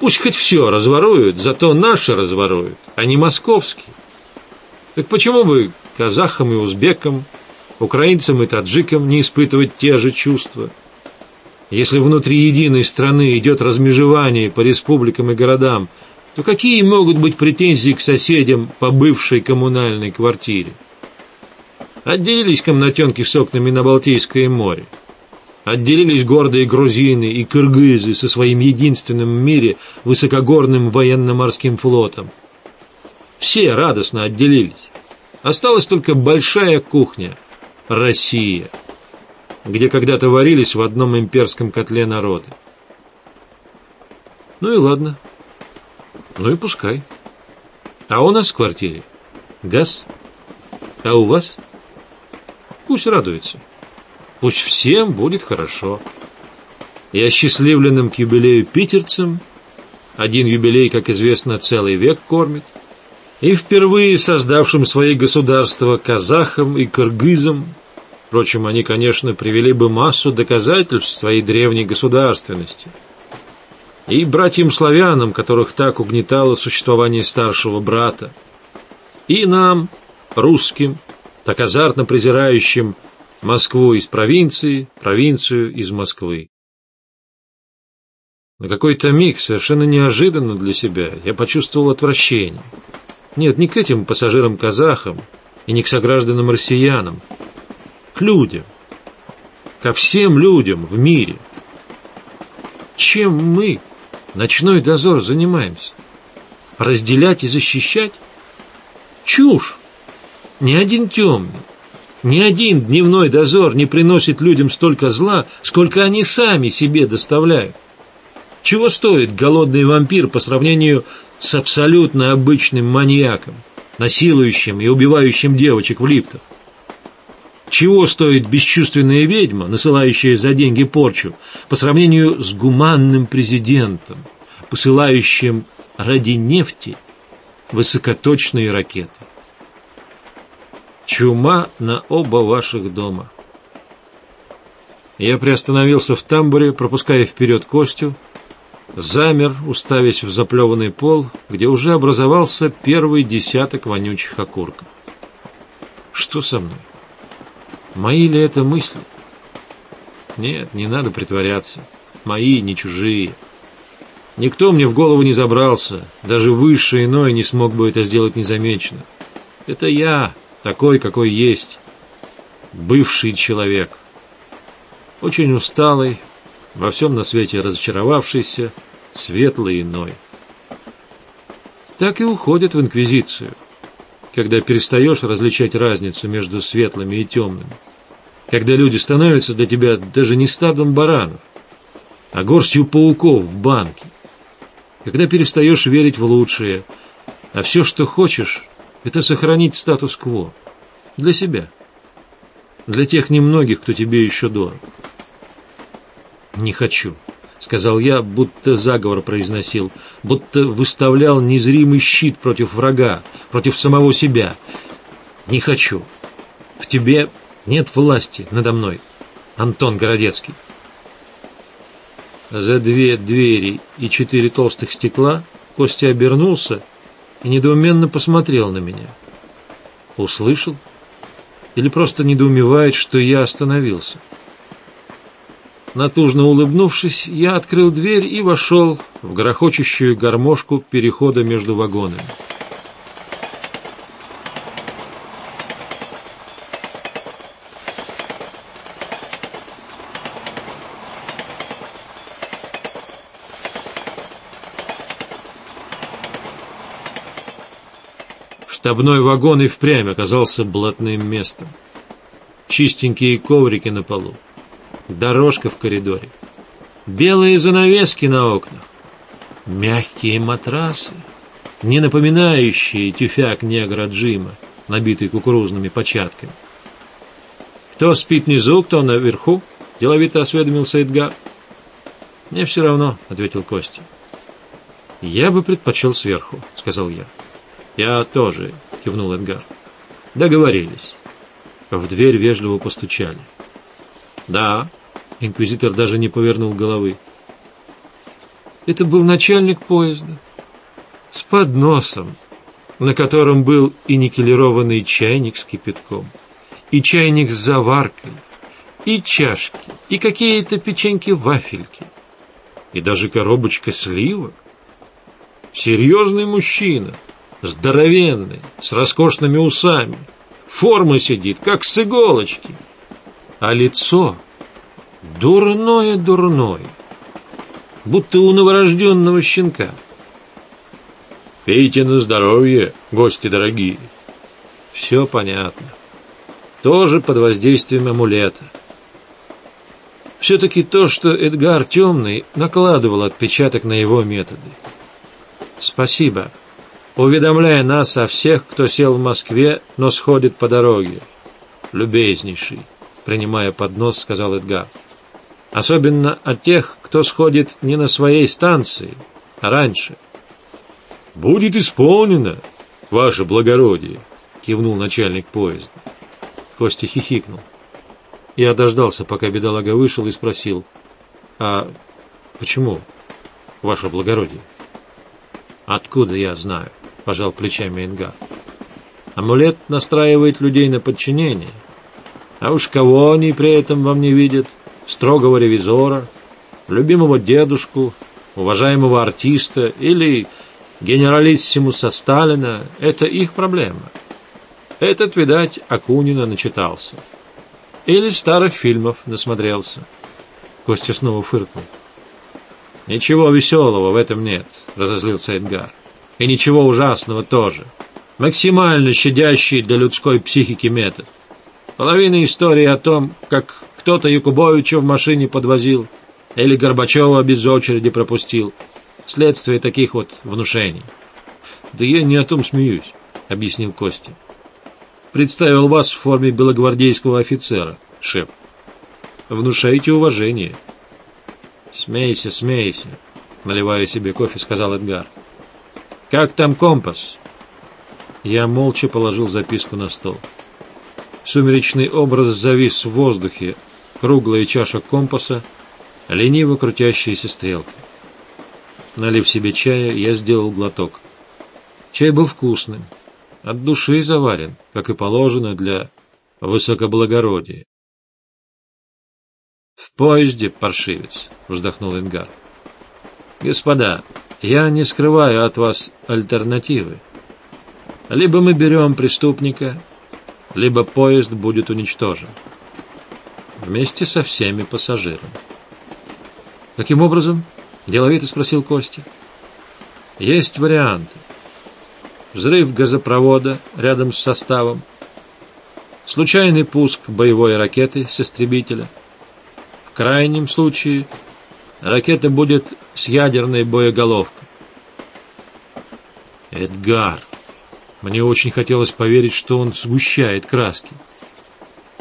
пусть хоть все разворуют, зато наши разворуют, а не московские. Так почему бы казахам и узбекам, украинцам и таджикам не испытывать те же чувства? Если внутри единой страны идет размежевание по республикам и городам, то какие могут быть претензии к соседям по бывшей коммунальной квартире? Отделились комнатенки с окнами на Балтийское море. Отделились гордые грузины и кыргызы со своим единственным в мире высокогорным военно-морским флотом. Все радостно отделились. Осталась только большая кухня – Россия – где когда-то варились в одном имперском котле народы. Ну и ладно. Ну и пускай. А у нас в квартире газ. А у вас? Пусть радуется. Пусть всем будет хорошо. И осчастливленным к юбилею питерцам, один юбилей, как известно, целый век кормит, и впервые создавшим свои государства казахам и кыргызам, Впрочем, они, конечно, привели бы массу доказательств своей древней государственности. И братьям-славянам, которых так угнетало существование старшего брата. И нам, русским, так азартно презирающим Москву из провинции, провинцию из Москвы. На какой-то миг, совершенно неожиданно для себя, я почувствовал отвращение. Нет, не к этим пассажирам-казахам и не к согражданам-россиянам, к людям, ко всем людям в мире. Чем мы, ночной дозор, занимаемся? Разделять и защищать? Чушь! Ни один темный, ни один дневной дозор не приносит людям столько зла, сколько они сами себе доставляют. Чего стоит голодный вампир по сравнению с абсолютно обычным маньяком, насилующим и убивающим девочек в лифтах? Чего стоит бесчувственная ведьма, насылающая за деньги порчу, по сравнению с гуманным президентом, посылающим ради нефти высокоточные ракеты? Чума на оба ваших дома. Я приостановился в тамбуре, пропуская вперед Костю, замер, уставясь в заплеванный пол, где уже образовался первый десяток вонючих окурков. Что со мной? Мои ли это мысли? Нет, не надо притворяться. Мои, не чужие. Никто мне в голову не забрался. Даже высший иной не смог бы это сделать незамеченно. Это я, такой, какой есть, бывший человек. Очень усталый, во всем на свете разочаровавшийся, светлый иной. Так и уходят в инквизицию, когда перестаешь различать разницу между светлыми и темными, когда люди становятся для тебя даже не стадом баранов, а горстью пауков в банке, когда перестаешь верить в лучшее, а все, что хочешь, это сохранить статус-кво для себя, для тех немногих, кто тебе еще дорог. «Не хочу», — сказал я, будто заговор произносил, будто выставлял незримый щит против врага, против самого себя. «Не хочу. В тебе нет власти надо мной, Антон Городецкий». За две двери и четыре толстых стекла Костя обернулся недоуменно посмотрел на меня. Услышал? Или просто недоумевает, что я остановился? — Натужно улыбнувшись, я открыл дверь и вошел в грохочущую гармошку перехода между вагонами. Штабной вагон и впрямь оказался блатным местом. Чистенькие коврики на полу, дорожка в коридоре, белые занавески на окнах, мягкие матрасы, не напоминающие тюфяк негра Джима, набитый кукурузными початками. «Кто спит внизу, кто наверху?» — деловито осведомился Эдгар. «Мне все равно», — ответил Костя. «Я бы предпочел сверху», — сказал я. «Я тоже», — кивнул Эдгар. «Договорились». В дверь вежливо постучали. «Да», — инквизитор даже не повернул головы. Это был начальник поезда с подносом, на котором был и никелированный чайник с кипятком, и чайник с заваркой, и чашки, и какие-то печеньки-вафельки, и даже коробочка сливок. Серьезный мужчина, здоровенный, с роскошными усами, форма сидит, как с иголочки — а лицо дурное-дурное, будто у новорожденного щенка. Пейте на здоровье, гости дорогие. Все понятно. Тоже под воздействием амулета. Все-таки то, что Эдгар Темный накладывал отпечаток на его методы. Спасибо, уведомляя нас о всех, кто сел в Москве, но сходит по дороге. Любезнейший принимая поднос, сказал Эдгар. Особенно от тех, кто сходит не на своей станции, а раньше. «Будет исполнено, ваше благородие», — кивнул начальник поезда. Костя хихикнул. Я дождался, пока бедолага вышел, и спросил, «А почему, ваше благородие?» «Откуда я знаю?» — пожал плечами Энгар. «Амулет настраивает людей на подчинение, а уж кого они при этом вам не видят? Строгого ревизора, любимого дедушку, уважаемого артиста или генералиссимуса Сталина — это их проблема. Этот, видать, Акунина начитался. Или старых фильмов насмотрелся. Костя снова фыркнул. «Ничего веселого в этом нет», — разозлился Эдгар. «И ничего ужасного тоже. Максимально щадящий для людской психики метод. Половина истории о том, как кто-то Якубовича в машине подвозил или Горбачева без очереди пропустил. Следствие таких вот внушений. Да я не о том смеюсь, объяснил Костя. Представил вас в форме белогвардейского офицера, шеф. Внушаете уважение. Смейся, смейся, наливая себе кофе, сказал Эдгар. Как там компас? Я молча положил записку на стол. Сумеречный образ завис в воздухе, круглая чаша компаса, лениво крутящаяся стрелка. Налив себе чая, я сделал глоток. Чай был вкусным, от души заварен, как и положено для высокоблагородия. «В поезде, паршивец!» — вздохнул Ингар. «Господа, я не скрываю от вас альтернативы. Либо мы берем преступника, либо поезд будет уничтожен. Вместе со всеми пассажирами. «Каким образом?» — деловито спросил Костя. «Есть варианты. Взрыв газопровода рядом с составом, случайный пуск боевой ракеты с истребителя. В крайнем случае ракета будет с ядерной боеголовкой. Эдгар. Мне очень хотелось поверить, что он сгущает краски.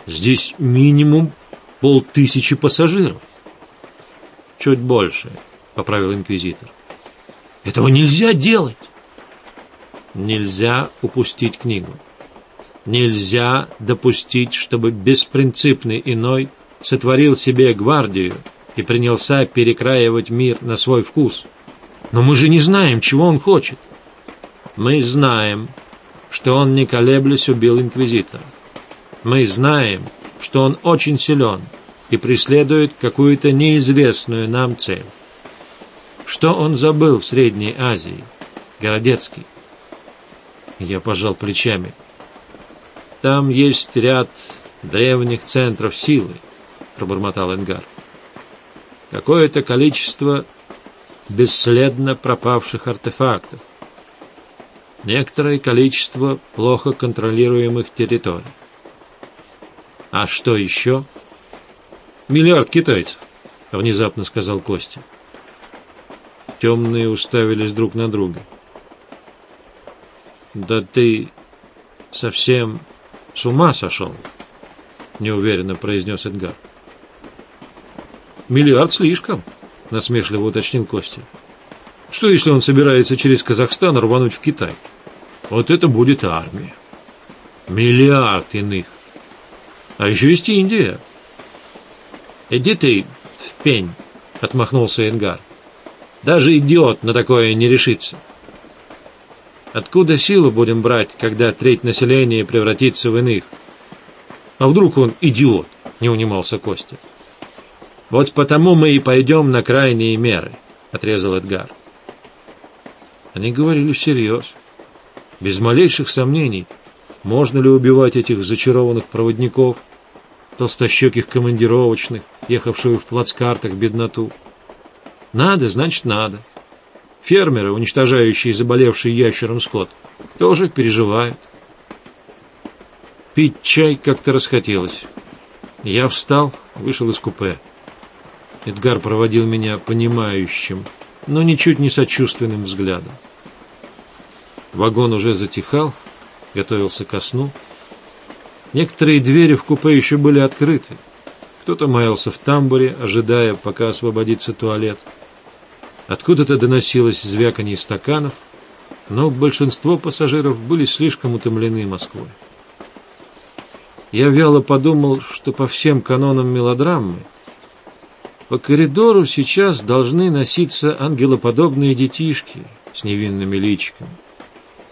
Здесь минимум полтысячи пассажиров. Чуть больше, поправил инквизитор. Этого нельзя делать. Нельзя упустить книгу. Нельзя допустить, чтобы беспринципный иной сотворил себе гвардию и принялся перекраивать мир на свой вкус. Но мы же не знаем, чего он хочет. Мы знаем, что он, не колеблясь, убил инквизитора. Мы знаем, что он очень силен и преследует какую-то неизвестную нам цель. Что он забыл в Средней Азии? Городецкий. Я пожал плечами. Там есть ряд древних центров силы, пробормотал Энгар. Какое-то количество бесследно пропавших артефактов. Некоторое количество плохо контролируемых территорий. А что еще? Миллиард китайцев, внезапно сказал Костя. Темные уставились друг на друга. «Да ты совсем с ума сошел?» — неуверенно произнес Эдгар. «Миллиард слишком», — насмешливо уточнил Костя. «Что, если он собирается через Казахстан рвануть в Китай? Вот это будет армия. Миллиард иных. А еще есть Индия». «Иди ты в пень», — отмахнулся Эдгар. «Даже идиот на такое не решится». Откуда силу будем брать, когда треть населения превратится в иных? А вдруг он идиот? Не унимался Костя. Вот потому мы и пойдем на крайние меры, отрезал Эдгар. Они говорили всерьез. Без малейших сомнений, можно ли убивать этих зачарованных проводников, толстощеких командировочных, ехавших в плацкартах бедноту. Надо, значит, надо. Фермеры, уничтожающие заболевший ящером скот, тоже переживают. Пить чай как-то расхотелось. Я встал, вышел из купе. Эдгар проводил меня понимающим, но ничуть не сочувственным взглядом. Вагон уже затихал, готовился ко сну. Некоторые двери в купе еще были открыты. Кто-то маялся в тамбуре, ожидая, пока освободится туалет. Откуда-то доносилось звяканье стаканов, но большинство пассажиров были слишком утомлены Москвой. Я вяло подумал, что по всем канонам мелодрамы по коридору сейчас должны носиться ангелоподобные детишки с невинными личиками,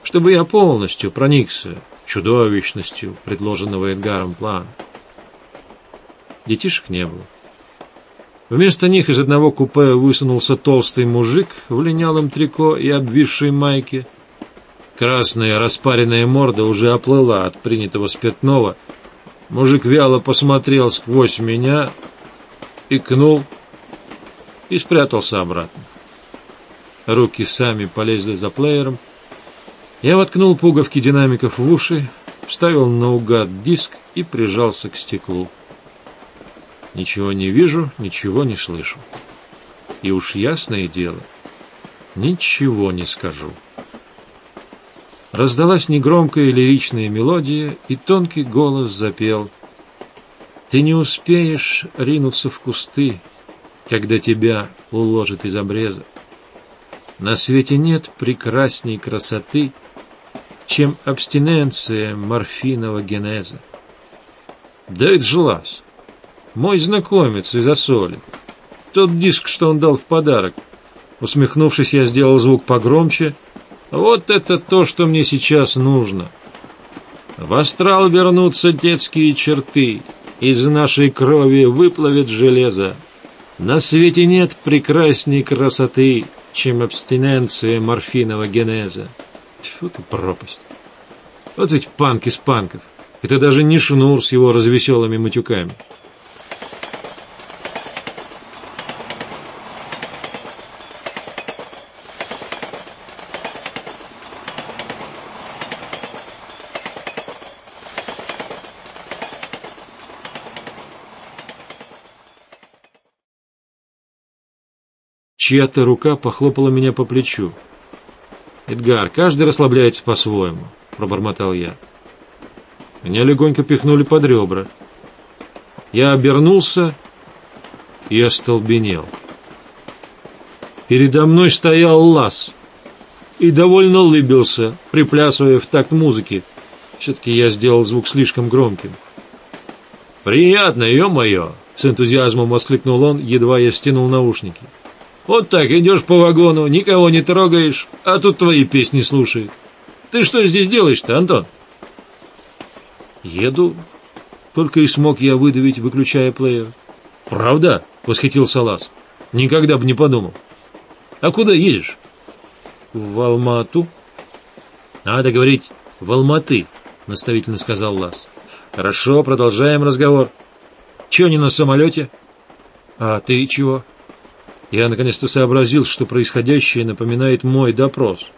чтобы я полностью проникся чудовищностью предложенного Эдгаром плана. Детишек не было. Вместо них из одного купе высунулся толстый мужик в линялом трико и обвисшей майке. Красная распаренная морда уже оплыла от принятого спиртного. Мужик вяло посмотрел сквозь меня, икнул и спрятался обратно. Руки сами полезли за плеером. Я воткнул пуговки динамиков в уши, вставил наугад диск и прижался к стеклу. Ничего не вижу, ничего не слышу. И уж ясное дело, ничего не скажу. Раздалась негромкая лиричная мелодия, и тонкий голос запел. Ты не успеешь ринуться в кусты, когда тебя уложат из обреза. На свете нет прекрасней красоты, чем абстиненция морфинового генеза. Да это же лаз. Мой знакомец из Асоли. Тот диск, что он дал в подарок. Усмехнувшись, я сделал звук погромче. Вот это то, что мне сейчас нужно. В астрал вернутся детские черты. Из нашей крови выплывет железо. На свете нет прекрасней красоты, чем абстиненция морфинового генеза. Тьфу ты пропасть. Вот ведь панк из панков. Это даже не шнур с его развеселыми матюками. Чья-то рука похлопала меня по плечу. «Эдгар, каждый расслабляется по-своему», — пробормотал я. Меня легонько пихнули под ребра. Я обернулся и остолбенел. Передо мной стоял лаз и довольно улыбился, приплясывая в такт музыки. Все-таки я сделал звук слишком громким. «Приятно, ё-моё!» — с энтузиазмом воскликнул он, едва я стянул наушники. Вот так идешь по вагону, никого не трогаешь, а тут твои песни слушают. Ты что здесь делаешь-то, Антон? Еду. Только и смог я выдавить, выключая плеер. Правда? Восхитился Лас. Никогда бы не подумал. А куда едешь? В Алмату. Надо говорить в Алматы, наставительно сказал Лас. Хорошо, продолжаем разговор. Чего не на самолете? А ты чего? Я наконец-то сообразил, что происходящее напоминает мой допрос.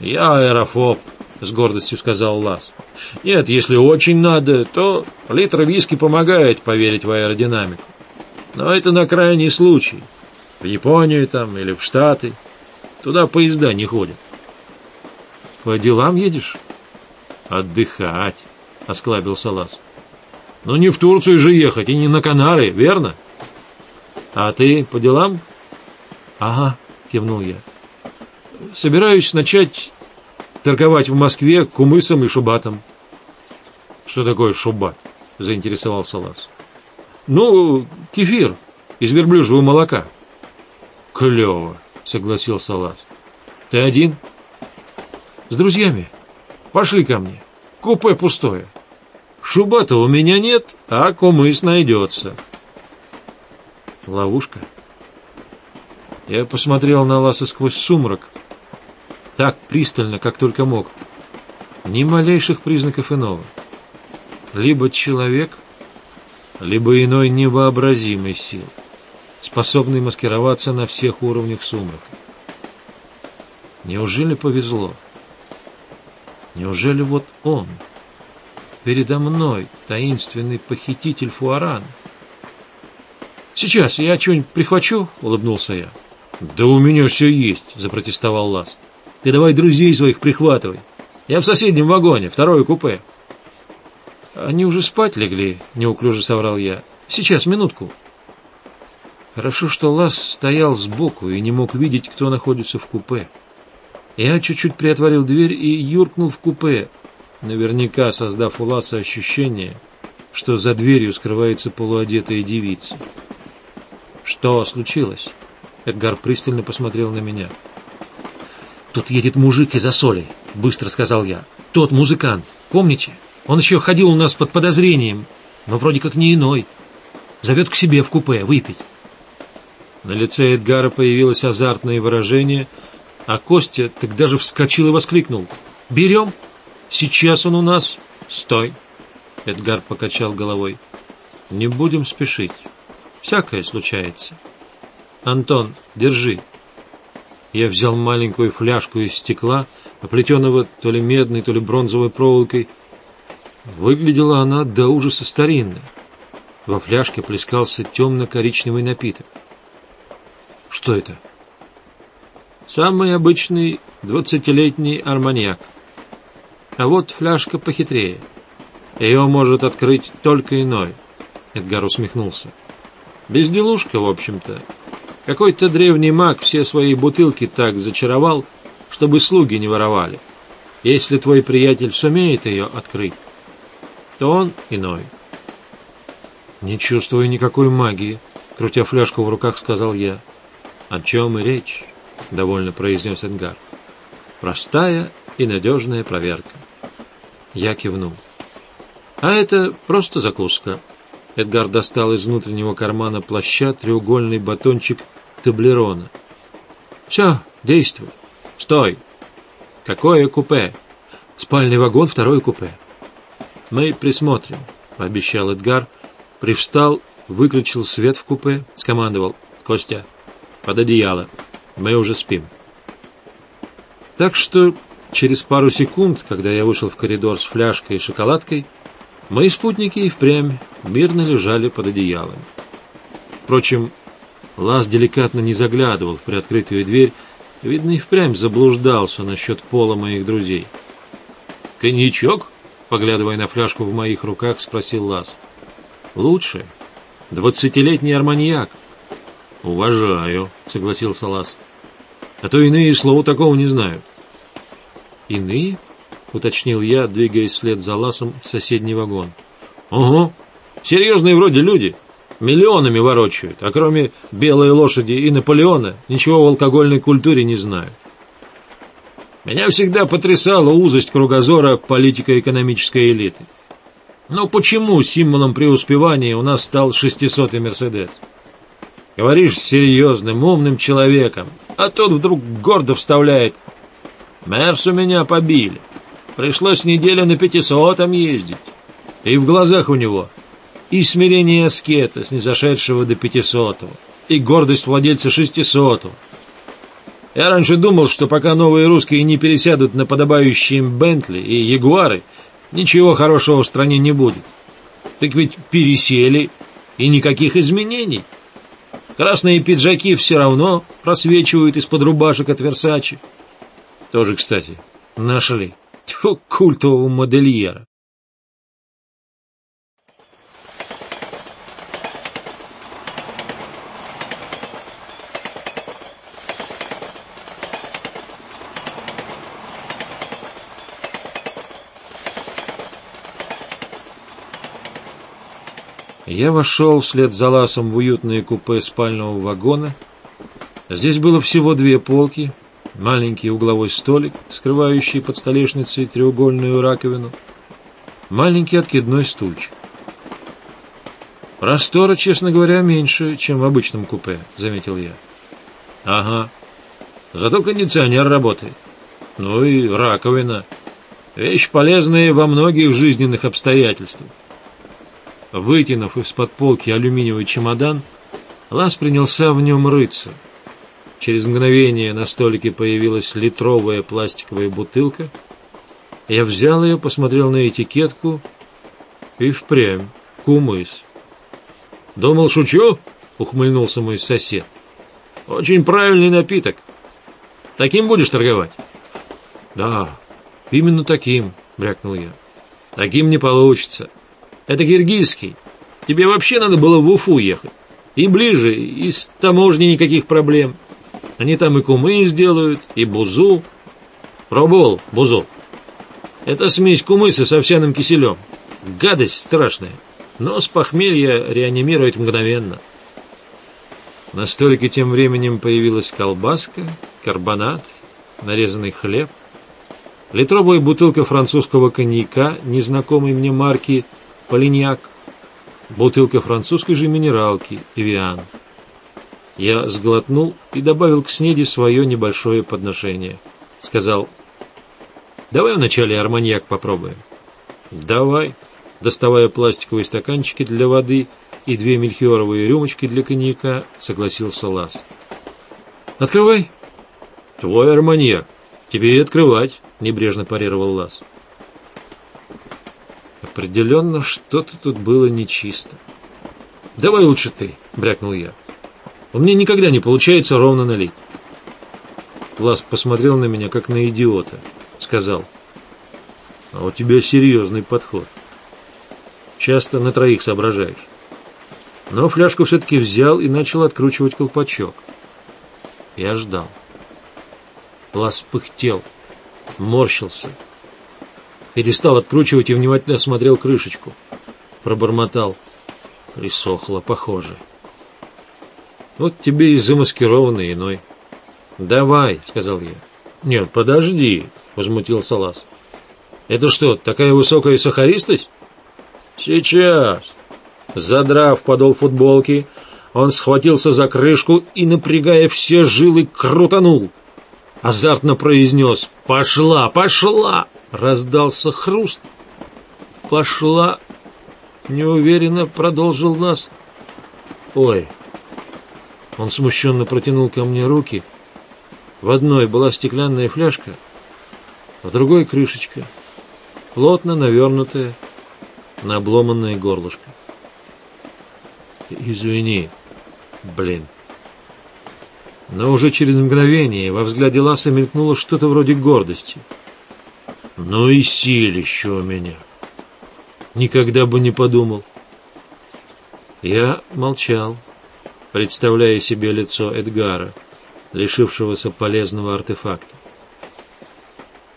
«Я аэрофоб», — с гордостью сказал Лас. «Нет, если очень надо, то литр виски помогает поверить в аэродинамику. Но это на крайний случай. В Японию там или в Штаты. Туда поезда не ходят». «По делам едешь?» «Отдыхать», — осклабился Лас. «Ну не в Турцию же ехать и не на Канары, верно?» А ты по делам? Ага, кивнул я. Собираюсь начать торговать в Москве кумысом и шубатом. Что такое шубат? Заинтересовался Лас. Ну, кефир из верблюжьего молока. Клево, согласился Лас. Ты один? С друзьями. Пошли ко мне. Купе пустое. Шубата у меня нет, а кумыс найдется. Ловушка? Я посмотрел на Ласа сквозь сумрак, так пристально, как только мог. Ни малейших признаков иного. Либо человек, либо иной невообразимой сил, способный маскироваться на всех уровнях сумрака. Неужели повезло? Неужели вот он, передо мной, таинственный похититель Фуарана? «Сейчас я что-нибудь прихвачу?» — улыбнулся я. «Да у меня все есть», — запротестовал Лас. «Ты давай друзей своих прихватывай. Я в соседнем вагоне, второе купе». «Они уже спать легли», — неуклюже соврал я. «Сейчас, минутку». Хорошо, что Лас стоял сбоку и не мог видеть, кто находится в купе. Я чуть-чуть приотворил дверь и юркнул в купе, наверняка создав у Ласа ощущение, что за дверью скрывается полуодетая девица. «Что случилось?» Эдгар пристально посмотрел на меня. «Тут едет мужик из Асоли», — быстро сказал я. «Тот музыкант, помните? Он еще ходил у нас под подозрением, но вроде как не иной. Зовет к себе в купе выпить». На лице Эдгара появилось азартное выражение, а Костя так даже вскочил и воскликнул. «Берем? Сейчас он у нас. Стой!» Эдгар покачал головой. «Не будем спешить. Всякое случается. Антон, держи. Я взял маленькую фляжку из стекла, оплетенного то ли медной, то ли бронзовой проволокой. Выглядела она до ужаса старинно. Во фляжке плескался темно-коричневый напиток. Что это? Самый обычный двадцатилетний арманьяк. А вот фляжка похитрее. Ее может открыть только иной. Эдгар усмехнулся. Безделушка, в общем-то. Какой-то древний маг все свои бутылки так зачаровал, чтобы слуги не воровали. Если твой приятель сумеет ее открыть, то он иной. Не чувствую никакой магии, крутя фляжку в руках, сказал я. О чем и речь, довольно произнес Эдгар. Простая и надежная проверка. Я кивнул. А это просто закуска, Эдгар достал из внутреннего кармана плаща треугольный батончик таблерона. «Все, действуй. Стой. Какое купе?» «Спальный вагон, второе купе». «Мы присмотрим», — пообещал Эдгар, привстал, выключил свет в купе, скомандовал «Костя, под одеяло, мы уже спим». Так что через пару секунд, когда я вышел в коридор с фляжкой и шоколадкой, мои спутники и впрямь мирно лежали под одеялом. Впрочем, Лаз деликатно не заглядывал в приоткрытую дверь, видно, и впрямь заблуждался насчет пола моих друзей. «Коньячок?» — поглядывая на фляжку в моих руках, спросил Лаз. «Лучше. Двадцатилетний арманьяк». «Уважаю», — согласился Лаз. «А то иные слова такого не знают». «Иные?» — уточнил я, двигаясь вслед за Ласом в соседний вагон. «Угу. Серьезные вроде люди. Миллионами ворочают, а кроме белой лошади и Наполеона ничего в алкогольной культуре не знают. Меня всегда потрясала узость кругозора политико-экономической элиты. Но почему символом преуспевания у нас стал 600-й Мерседес? Говоришь серьезным, умным человеком, а тот вдруг гордо вставляет «Мерс у меня побили. Пришлось неделю на пятисотом ездить». И в глазах у него и смирение аскета, снизошедшего до пятисотого, и гордость владельца шестисотого. Я раньше думал, что пока новые русские не пересядут на подобающие им Бентли и Ягуары, ничего хорошего в стране не будет. Так ведь пересели, и никаких изменений. Красные пиджаки все равно просвечивают из-под рубашек от Версачи. Тоже, кстати, нашли. Тьфу, культового модельера. Я вошел вслед за ласом в уютное купе спального вагона. Здесь было всего две полки, маленький угловой столик, скрывающий под столешницей треугольную раковину, маленький откидной стульчик. Простора, честно говоря, меньше, чем в обычном купе, заметил я. Ага. Зато кондиционер работает. Ну и раковина. Вещь полезная во многих жизненных обстоятельствах. Вытянув из-под полки алюминиевый чемодан, Лас принялся в нем рыться. Через мгновение на столике появилась литровая пластиковая бутылка. Я взял ее, посмотрел на этикетку и впрямь кумыс. «Думал, шучу?» — ухмыльнулся мой сосед. «Очень правильный напиток. Таким будешь торговать?» «Да, именно таким», — брякнул я. «Таким не получится. Это киргизский. Тебе вообще надо было в Уфу ехать. И ближе, и с таможней никаких проблем. Они там и кумы сделают, и бузу. Пробовал бузу? Это смесь кумыса с овсяным киселем. Гадость страшная, но с похмелья реанимирует мгновенно. На столике тем временем появилась колбаска, карбонат, нарезанный хлеб, литровая бутылка французского коньяка незнакомой мне марки полиньяк, бутылка французской же минералки, Эвиан. Я сглотнул и добавил к снеди свое небольшое подношение. Сказал, давай вначале арманьяк попробуем. Давай, доставая пластиковые стаканчики для воды и две мельхиоровые рюмочки для коньяка, согласился Лас. Открывай. Твой арманьяк. Тебе и открывать, небрежно парировал Лас. Определенно, что-то тут было нечисто. «Давай лучше ты», — брякнул я. «У меня никогда не получается ровно налить». Лас посмотрел на меня, как на идиота. Сказал, «А у тебя серьезный подход. Часто на троих соображаешь». Но фляжку все-таки взял и начал откручивать колпачок. Я ждал. Лас пыхтел, морщился, перестал откручивать и внимательно осмотрел крышечку. Пробормотал. Присохло, похоже. Вот тебе и замаскированный иной. «Давай», — сказал я. «Нет, подожди», — возмутился Лас. «Это что, такая высокая сахаристость?» «Сейчас». Задрав подол футболки, он схватился за крышку и, напрягая все жилы, крутанул. Азартно произнес «Пошла, пошла!» Раздался хруст. пошла, неуверенно продолжил нас. Ой, он смущенно протянул ко мне руки. В одной была стеклянная фляжка, в другой крышечка, плотно навернутая на обломанное горлышко. Извини, блин. Но уже через мгновение во взгляде Ласа мелькнуло что-то вроде гордости. Ну и силище у меня. Никогда бы не подумал. Я молчал, представляя себе лицо Эдгара, лишившегося полезного артефакта.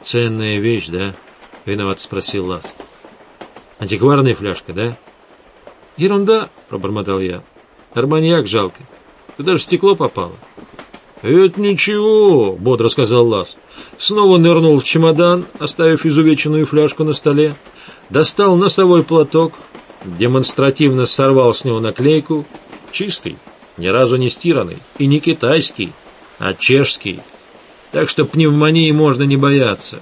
«Ценная вещь, да?» — виноват спросил Лас. «Антикварная фляжка, да?» «Ерунда», — пробормотал я. «Арманьяк жалко. Туда же стекло попало». «Это ничего», — бодро сказал Лас. Снова нырнул в чемодан, оставив изувеченную фляжку на столе, достал носовой платок, демонстративно сорвал с него наклейку, чистый, ни разу не стиранный, и не китайский, а чешский, так что пневмонии можно не бояться.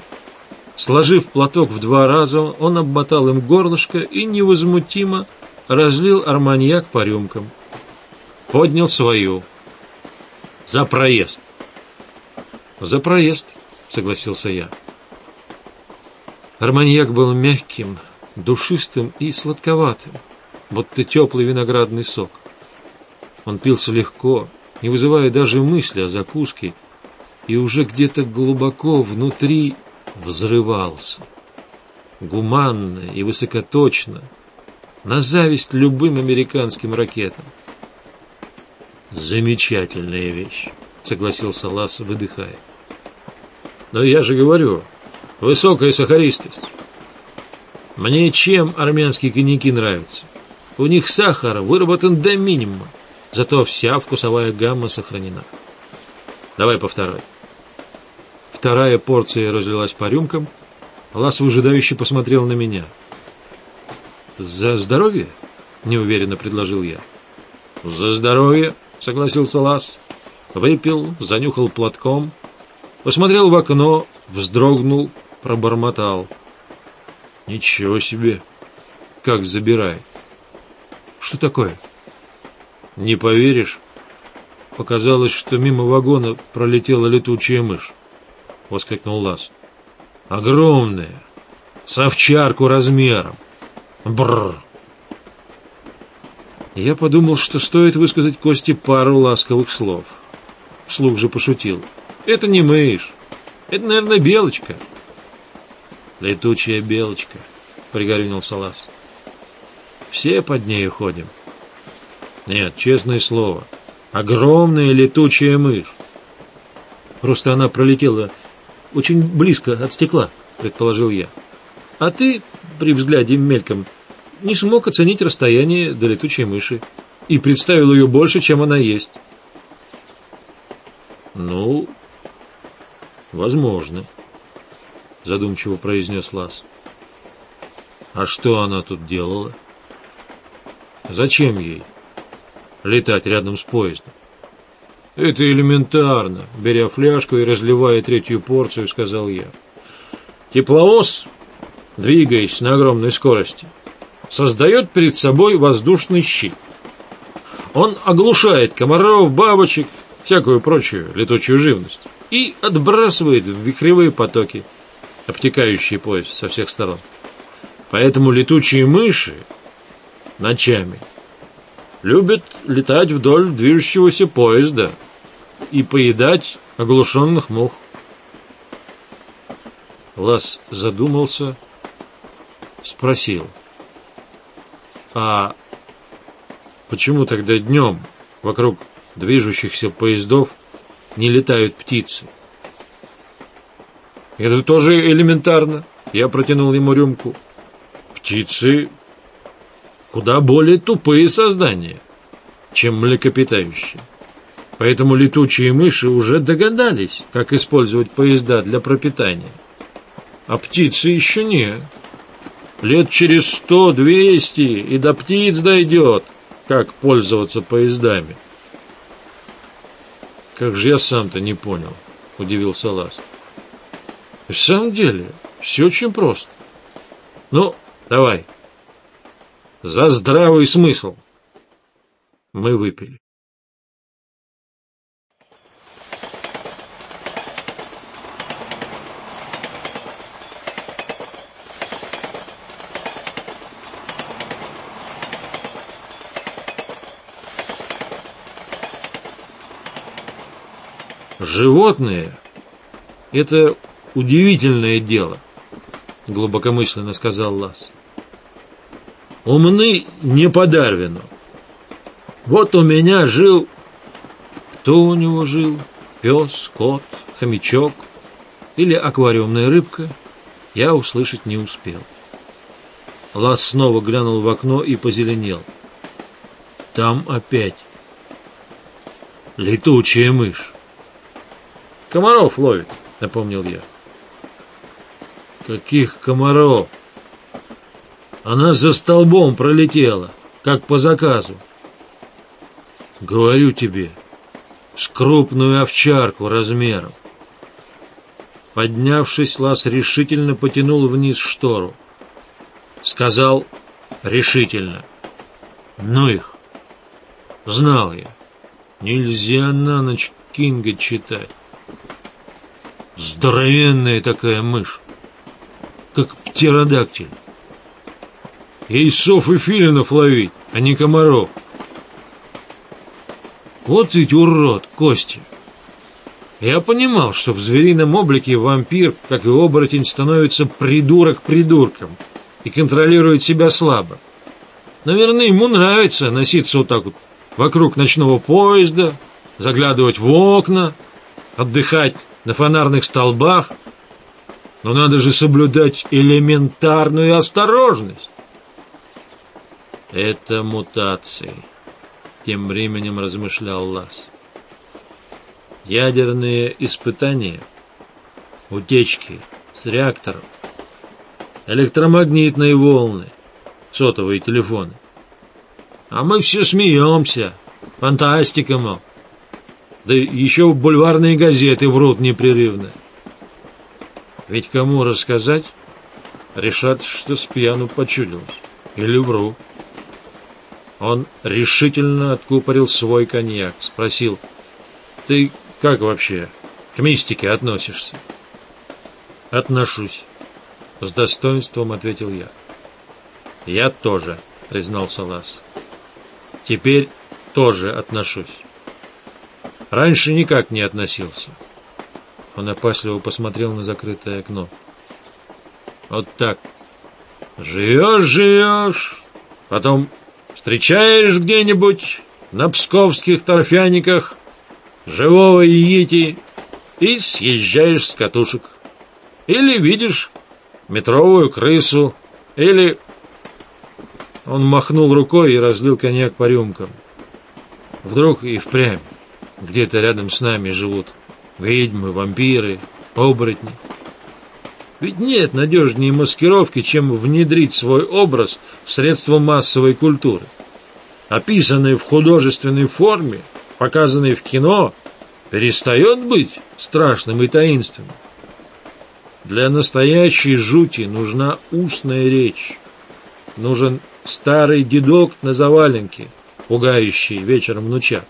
Сложив платок в два раза, он обмотал им горлышко и невозмутимо разлил арманьяк по рюмкам. Поднял свою. За проезд. За проезд, согласился я. Арманьяк был мягким, душистым и сладковатым, будто теплый виноградный сок. Он пился легко, не вызывая даже мысли о закуске, и уже где-то глубоко внутри взрывался. Гуманно и высокоточно, на зависть любым американским ракетам. «Замечательная вещь», — согласился Ласс, выдыхая. «Но я же говорю, высокая сахаристость. Мне чем армянские коньяки нравятся? У них сахар выработан до минимума, зато вся вкусовая гамма сохранена. Давай по второй. Вторая порция разлилась по рюмкам. Лас выжидающе посмотрел на меня. «За здоровье?» — неуверенно предложил я. «За здоровье!» — согласился Лас. Выпил, занюхал платком, посмотрел в окно, вздрогнул, пробормотал — Ничего себе! Как забирает! Что такое? Не поверишь, показалось, что мимо вагона пролетела летучая мышь. Воскликнул Лас. Огромная, с овчарку размером. Бррр! Я подумал, что стоит высказать Косте пару ласковых слов. Вслух же пошутил. Это не мышь. Это, наверное, белочка. Летучая белочка, пригорюнил Салас. Все под ней ходим. Нет, честное слово, огромная летучая мышь. Просто она пролетела очень близко от стекла, предположил я. А ты, при взгляде мельком, не смог оценить расстояние до летучей мыши и представил ее больше, чем она есть. Ну, возможно задумчиво произнес Лас. А что она тут делала? Зачем ей летать рядом с поездом? Это элементарно, беря фляжку и разливая третью порцию, сказал я. Тепловоз, двигаясь на огромной скорости, создает перед собой воздушный щит. Он оглушает комаров, бабочек, всякую прочую летучую живность и отбрасывает в вихревые потоки – обтекающие поезд со всех сторон. Поэтому летучие мыши ночами любят летать вдоль движущегося поезда и поедать оглушенных мух. Лас задумался, спросил, а почему тогда днем вокруг движущихся поездов не летают птицы? Это тоже элементарно. Я протянул ему рюмку. Птицы куда более тупые создания, чем млекопитающие. Поэтому летучие мыши уже догадались, как использовать поезда для пропитания. А птицы еще не. Лет через сто-двести и до птиц дойдет, как пользоваться поездами. Как же я сам-то не понял, удивился Лас. В самом деле, все очень просто. Но Давай. За здравый смысл. Мы выпили. Животные — это удивительное дело, глубокомысленно сказал Лас. Умны не по Дарвину. Вот у меня жил... Кто у него жил? Пес, кот, хомячок или аквариумная рыбка? Я услышать не успел. Лас снова глянул в окно и позеленел. Там опять летучая мышь. Комаров ловит, напомнил я. Каких комаров? Она за столбом пролетела, как по заказу. Говорю тебе, с крупную овчарку размером. Поднявшись, Лас решительно потянул вниз штору. Сказал решительно. Ну их. Знал я. Нельзя на ночь Кинга читать. Здоровенная такая мышь, как птеродактиль. Ей сов и филинов ловить, а не комаров. Вот ведь урод, Костя. Я понимал, что в зверином облике вампир, как и оборотень, становится придурок придурком и контролирует себя слабо. Наверное, ему нравится носиться вот так вот вокруг ночного поезда, заглядывать в окна, отдыхать на фонарных столбах, но надо же соблюдать элементарную осторожность. Это мутации, тем временем размышлял Лас. Ядерные испытания, утечки с реакторов, электромагнитные волны, сотовые телефоны. А мы все смеемся, фантастика, мол. Да еще бульварные газеты врут непрерывно. Ведь кому рассказать, решат, что с пьяну почудилось. Или вру. Он решительно откупорил свой коньяк, спросил, «Ты как вообще к мистике относишься?» «Отношусь», — с достоинством ответил я. «Я тоже», — признался Лас. «Теперь тоже отношусь». Раньше никак не относился. Он опасливо посмотрел на закрытое окно. Вот так. Живешь, живешь, потом встречаешь где-нибудь на псковских торфяниках живого иети и съезжаешь с катушек. Или видишь метровую крысу, или... Он махнул рукой и разлил коньяк по рюмкам. Вдруг и впрямь где-то рядом с нами живут ведьмы, вампиры, оборотни. Ведь нет надежнее маскировки, чем внедрить свой образ в средства массовой культуры. Описанный в художественной форме, показанный в кино, перестает быть страшным и таинственным. Для настоящей жути нужна устная речь. Нужен старый дедок на заваленке, пугающий вечером внучат.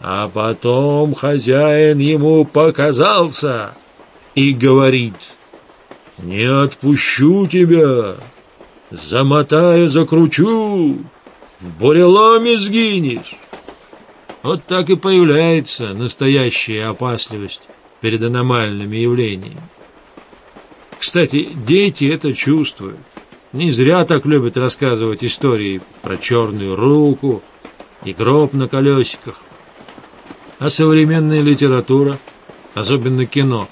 А потом хозяин ему показался и говорит, «Не отпущу тебя, замотаю, закручу, в буреломе сгинешь». Вот так и появляется настоящая опасливость перед аномальными явлениями. Кстати, дети это чувствуют. Не зря так любят рассказывать истории про черную руку и гроб на колесиках, а современная литература, особенно кино,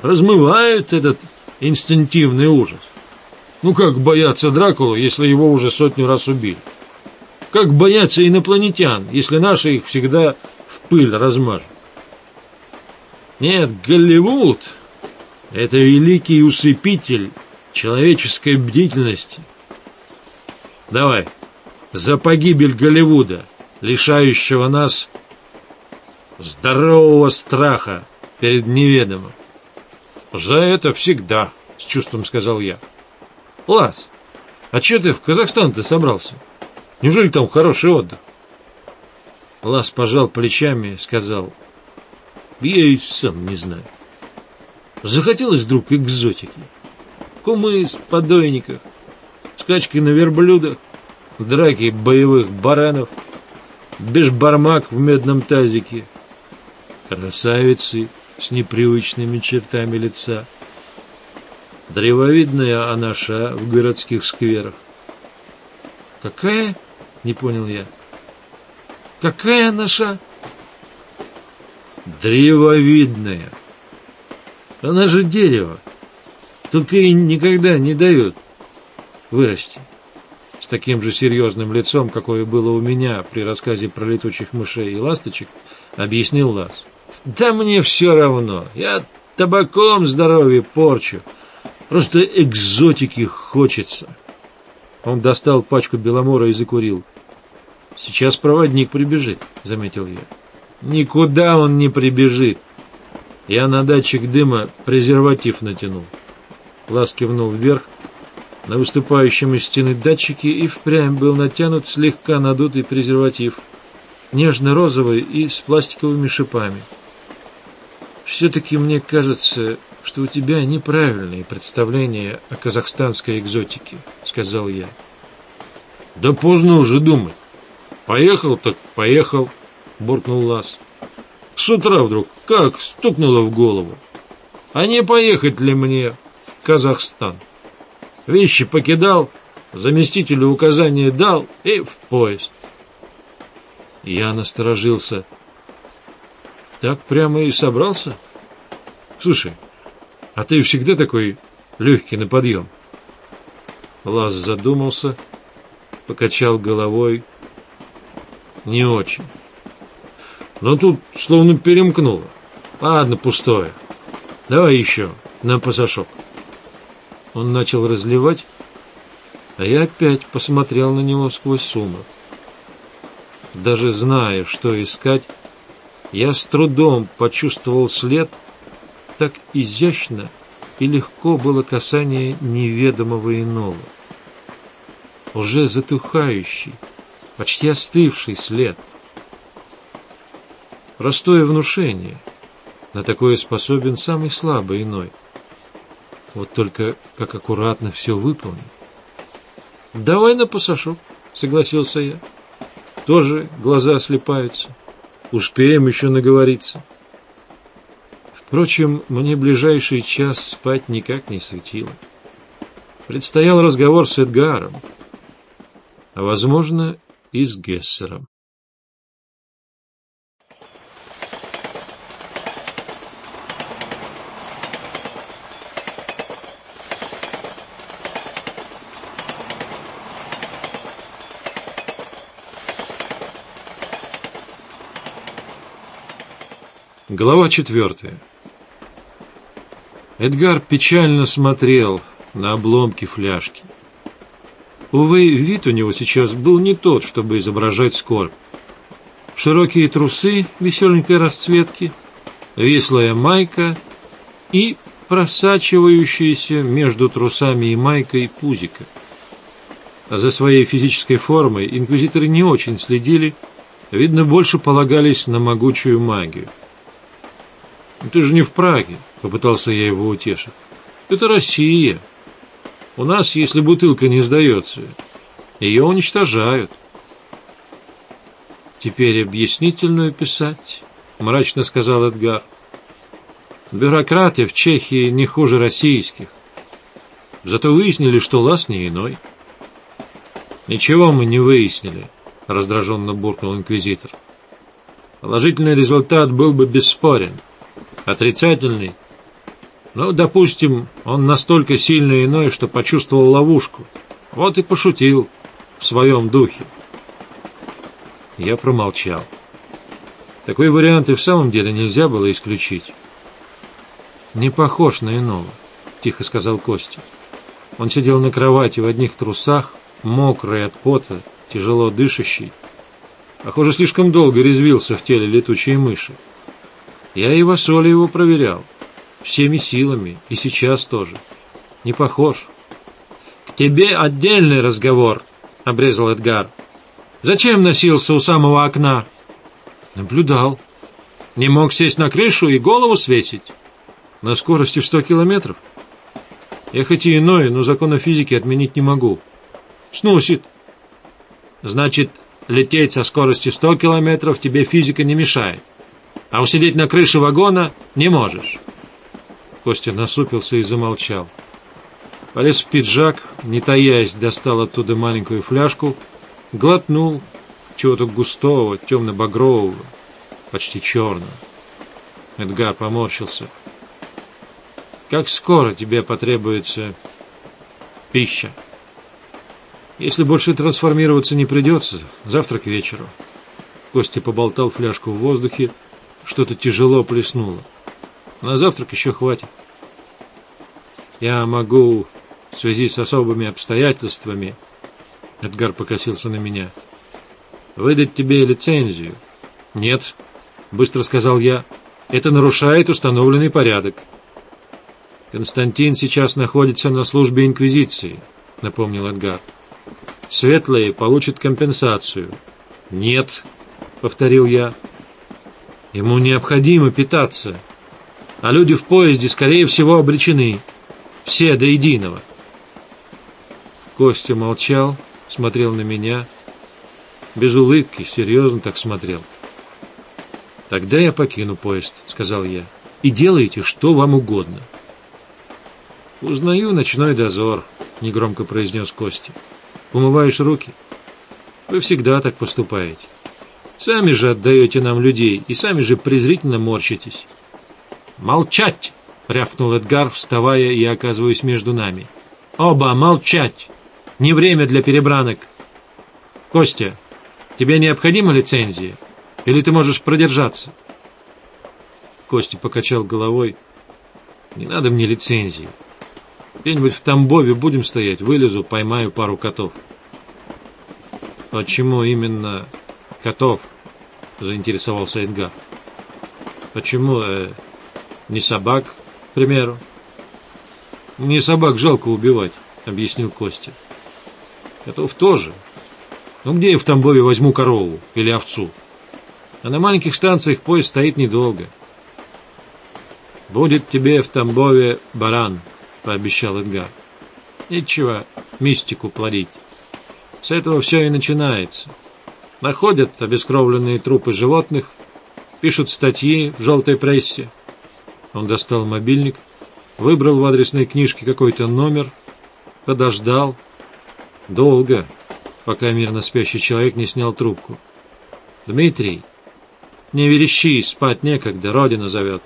размывает этот инстинктивный ужас. Ну как бояться Дракулу, если его уже сотню раз убили? Как бояться инопланетян, если наши их всегда в пыль размажут? Нет, Голливуд — это великий усыпитель человеческой бдительности. Давай, за погибель Голливуда, лишающего нас здорового страха перед неведомым. «За это всегда», — с чувством сказал я. «Лас, А че ты в Казахстан-то собрался? Неужели там хороший отдых? Лас пожал плечами и сказал, я и сам не знаю. Захотелось вдруг экзотики. Кумыс, подойников, скачки на верблюдах, драки боевых баранов, бешбармак в медном тазике, красавицы с непривычными чертами лица, древовидная анаша в городских скверах. «Какая?» — не понял я. «Какая анаша?» «Древовидная. Она же дерево, только и никогда не дают вырасти». С таким же серьезным лицом, какое было у меня при рассказе про летучих мышей и ласточек, объяснил Лас. «Да мне все равно. Я табаком здоровье порчу. Просто экзотики хочется. Он достал пачку беломора и закурил. Сейчас проводник прибежит, заметил я. Никуда он не прибежит. Я на датчик дыма презерватив натянул. Лас кивнул вверх. На выступающем из стены датчике и впрямь был натянут слегка надутый презерватив. Нежно-розовый и с пластиковыми шипами. Все-таки мне кажется, что у тебя неправильные представления о казахстанской экзотике, сказал я. Да поздно уже думать. Поехал так поехал, буркнул Лас. С утра вдруг как стукнуло в голову. А не поехать ли мне в Казахстан? Вещи покидал, заместителю указания дал и в поезд. Я насторожился. Так прямо и собрался? Слушай, а ты всегда такой легкий на подъем. Лаз задумался, покачал головой. Не очень. Но тут словно перемкнуло. Ладно, пустое. Давай еще, на пасашок. Он начал разливать, а я опять посмотрел на него сквозь сумрак. Даже зная, что искать, я с трудом почувствовал след — так изящно и легко было касание неведомого иного. Уже затухающий, почти остывший след. Простое внушение. На такое способен самый слабый иной. Вот только как аккуратно все выполнить. «Давай на пасашок», — согласился я. «Тоже глаза слепаются. Успеем еще наговориться». Впрочем, мне ближайший час спать никак не светило. Предстоял разговор с Эдгаром, а, возможно, и с Гессером. Глава четвертая Эдгар печально смотрел на обломки фляжки. Увы, вид у него сейчас был не тот, чтобы изображать скорбь. Широкие трусы веселенькой расцветки, вислая майка и просачивающаяся между трусами и майкой пузика. За своей физической формой инквизиторы не очень следили, видно, больше полагались на могучую магию. «Ты же не в Праге», — попытался я его утешить. «Это Россия. У нас, если бутылка не сдается, ее уничтожают». «Теперь объяснительную писать», — мрачно сказал Эдгар. «Бюрократы в Чехии не хуже российских. Зато выяснили, что лаз не иной». «Ничего мы не выяснили», — раздраженно буркнул инквизитор. «Положительный результат был бы бесспорен» отрицательный. Ну, допустим, он настолько сильно иной, что почувствовал ловушку. Вот и пошутил в своем духе. Я промолчал. Такой вариант и в самом деле нельзя было исключить. «Не похож на иного», — тихо сказал Костя. Он сидел на кровати в одних трусах, мокрый от пота, тяжело дышащий. Похоже, слишком долго резвился в теле летучей мыши. Я и в Асоле его проверял. Всеми силами. И сейчас тоже. Не похож. К «Тебе отдельный разговор», — обрезал Эдгар. «Зачем носился у самого окна?» «Наблюдал. Не мог сесть на крышу и голову свесить?» «На скорости в сто километров?» «Я хоть и иной, но закона физики отменить не могу». «Снусит». «Значит, лететь со скоростью сто километров тебе физика не мешает, а усидеть на крыше вагона не можешь». Костя насупился и замолчал. Полез в пиджак, не таясь, достал оттуда маленькую фляжку, глотнул чего-то густого, темно-багрового, почти черного. Эдгар поморщился. «Как скоро тебе потребуется пища?» «Если больше трансформироваться не придется, завтра к вечеру». Костя поболтал фляжку в воздухе, что-то тяжело плеснуло. На завтрак еще хватит. Я могу, в связи с особыми обстоятельствами, Эдгар покосился на меня, выдать тебе лицензию. Нет, быстро сказал я, это нарушает установленный порядок. Константин сейчас находится на службе Инквизиции, напомнил Эдгар. Светлые получат компенсацию. Нет, повторил я. Ему необходимо питаться, а люди в поезде, скорее всего, обречены. Все до единого. Костя молчал, смотрел на меня. Без улыбки, серьезно так смотрел. «Тогда я покину поезд», — сказал я. «И делайте, что вам угодно». «Узнаю ночной дозор», — негромко произнес Костя. «Умываешь руки?» «Вы всегда так поступаете. Сами же отдаете нам людей и сами же презрительно морщитесь. «Молчать!» — рявкнул Эдгар, вставая и оказываясь между нами. «Оба молчать! Не время для перебранок!» «Костя, тебе необходима лицензия? Или ты можешь продержаться?» Костя покачал головой. «Не надо мне лицензии. Где-нибудь в Тамбове будем стоять, вылезу, поймаю пару котов». «Почему именно котов?» — заинтересовался Эдгар. «Почему э, не собак, к примеру. Мне собак жалко убивать, объяснил Костя. Котов тоже. Ну где я в Тамбове возьму корову или овцу? А на маленьких станциях поезд стоит недолго. Будет тебе в Тамбове баран, пообещал Эдгар. Нечего мистику плодить. С этого все и начинается. Находят обескровленные трупы животных, пишут статьи в желтой прессе, он достал мобильник, выбрал в адресной книжке какой-то номер, подождал. Долго, пока мирно спящий человек не снял трубку. «Дмитрий, не верещи, спать некогда, родина зовет».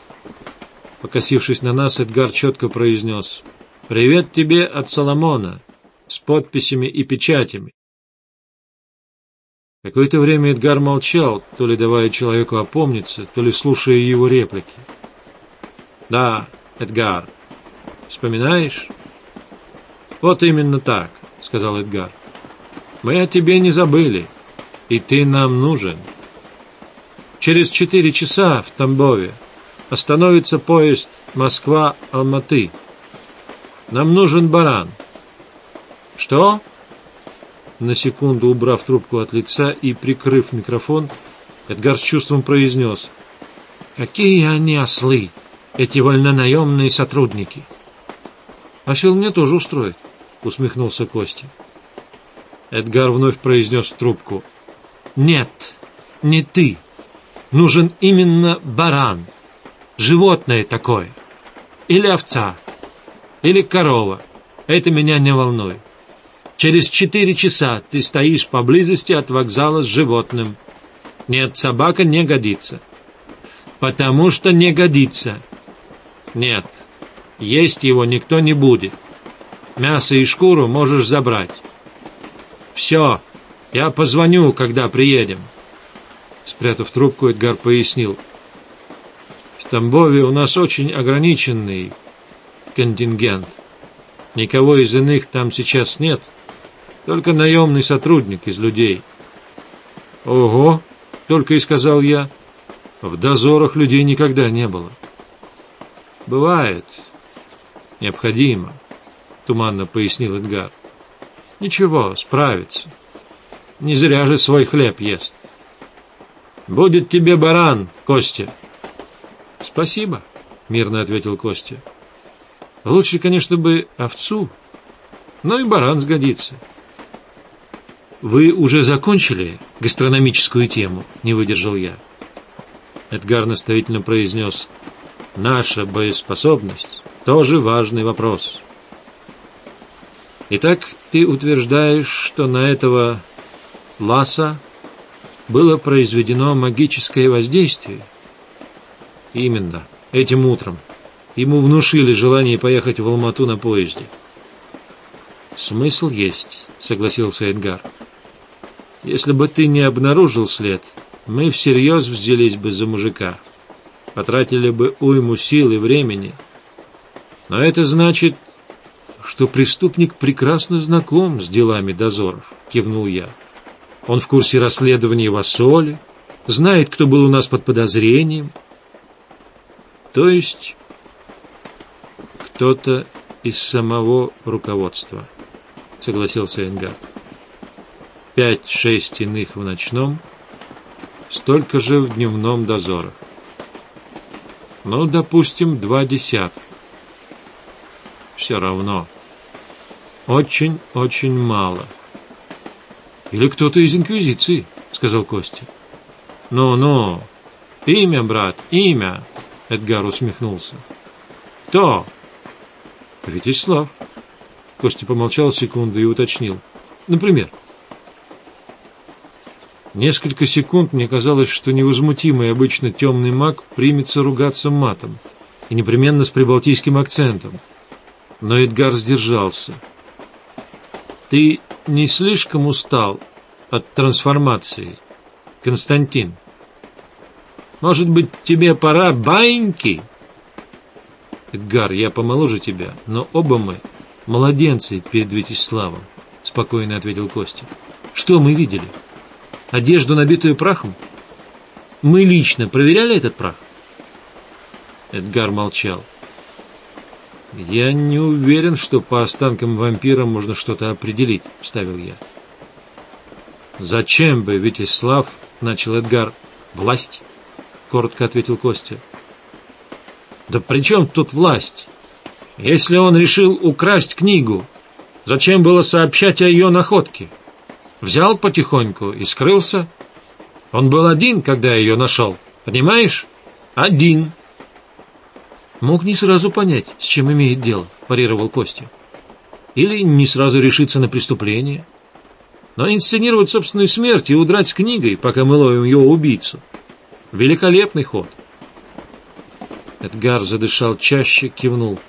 Покосившись на нас, Эдгар четко произнес «Привет тебе от Соломона» с подписями и печатями. Какое-то время Эдгар молчал, то ли давая человеку опомниться, то ли слушая его реплики. Да, Эдгар. Вспоминаешь? Вот именно так, сказал Эдгар. Мы о тебе не забыли, и ты нам нужен. Через четыре часа в Тамбове остановится поезд Москва-Алматы. Нам нужен баран. Что? На секунду убрав трубку от лица и прикрыв микрофон, Эдгар с чувством произнес. «Какие они ослы!» эти вольнонаемные сотрудники. — Осел мне тоже устроит, — усмехнулся Костя. Эдгар вновь произнес в трубку. — Нет, не ты. Нужен именно баран. Животное такое. Или овца. Или корова. Это меня не волнует. Через четыре часа ты стоишь поблизости от вокзала с животным. Нет, собака не годится. Потому что не годится. Нет, есть его никто не будет. Мясо и шкуру можешь забрать. Все, я позвоню, когда приедем. Спрятав трубку, Эдгар пояснил. В Тамбове у нас очень ограниченный контингент. Никого из иных там сейчас нет. Только наемный сотрудник из людей. Ого, только и сказал я. В дозорах людей никогда не было. Бывает. Необходимо, туманно пояснил Эдгар. Ничего, справится. Не зря же свой хлеб ест. Будет тебе баран, Костя. Спасибо, мирно ответил Костя. Лучше, конечно, бы овцу, но и баран сгодится. Вы уже закончили гастрономическую тему, не выдержал я. Эдгар наставительно произнес, наша боеспособность тоже важный вопрос. Итак, ты утверждаешь, что на этого Ласа было произведено магическое воздействие? Именно, этим утром. Ему внушили желание поехать в Алмату на поезде. Смысл есть, согласился Эдгар. Если бы ты не обнаружил след, мы всерьез взялись бы за мужика. Потратили бы уйму сил и времени. Но это значит, что преступник прекрасно знаком с делами дозоров, кивнул я. Он в курсе расследования в Ассоле, знает, кто был у нас под подозрением. То есть кто-то из самого руководства, согласился Энгар. Пять-шесть иных в ночном, столько же в дневном дозоре. Ну, допустим, два десятка. Все равно. Очень-очень мало. Или кто-то из Инквизиции, сказал Костя. Ну-ну, имя, брат, имя, Эдгар усмехнулся. Кто? Вячеслав. Костя помолчал секунду и уточнил. Например? Несколько секунд мне казалось, что невозмутимый обычно темный маг примется ругаться матом, и непременно с прибалтийским акцентом. Но Эдгар сдержался. «Ты не слишком устал от трансформации, Константин? Может быть, тебе пора баньки?» «Эдгар, я помоложе тебя, но оба мы младенцы перед Вячеславом», — спокойно ответил Костя. «Что мы видели?» Одежду, набитую прахом? Мы лично проверяли этот прах? Эдгар молчал. «Я не уверен, что по останкам вампира можно что-то определить», — вставил я. «Зачем бы, Вячеслав?» — начал Эдгар. «Власть», — коротко ответил Костя. «Да при чем тут власть? Если он решил украсть книгу, зачем было сообщать о ее находке?» Взял потихоньку и скрылся. Он был один, когда ее нашел. Понимаешь? Один. Мог не сразу понять, с чем имеет дело, парировал Костя. Или не сразу решиться на преступление. Но инсценировать собственную смерть и удрать с книгой, пока мы ловим его убийцу. Великолепный ход. Эдгар задышал чаще, кивнул.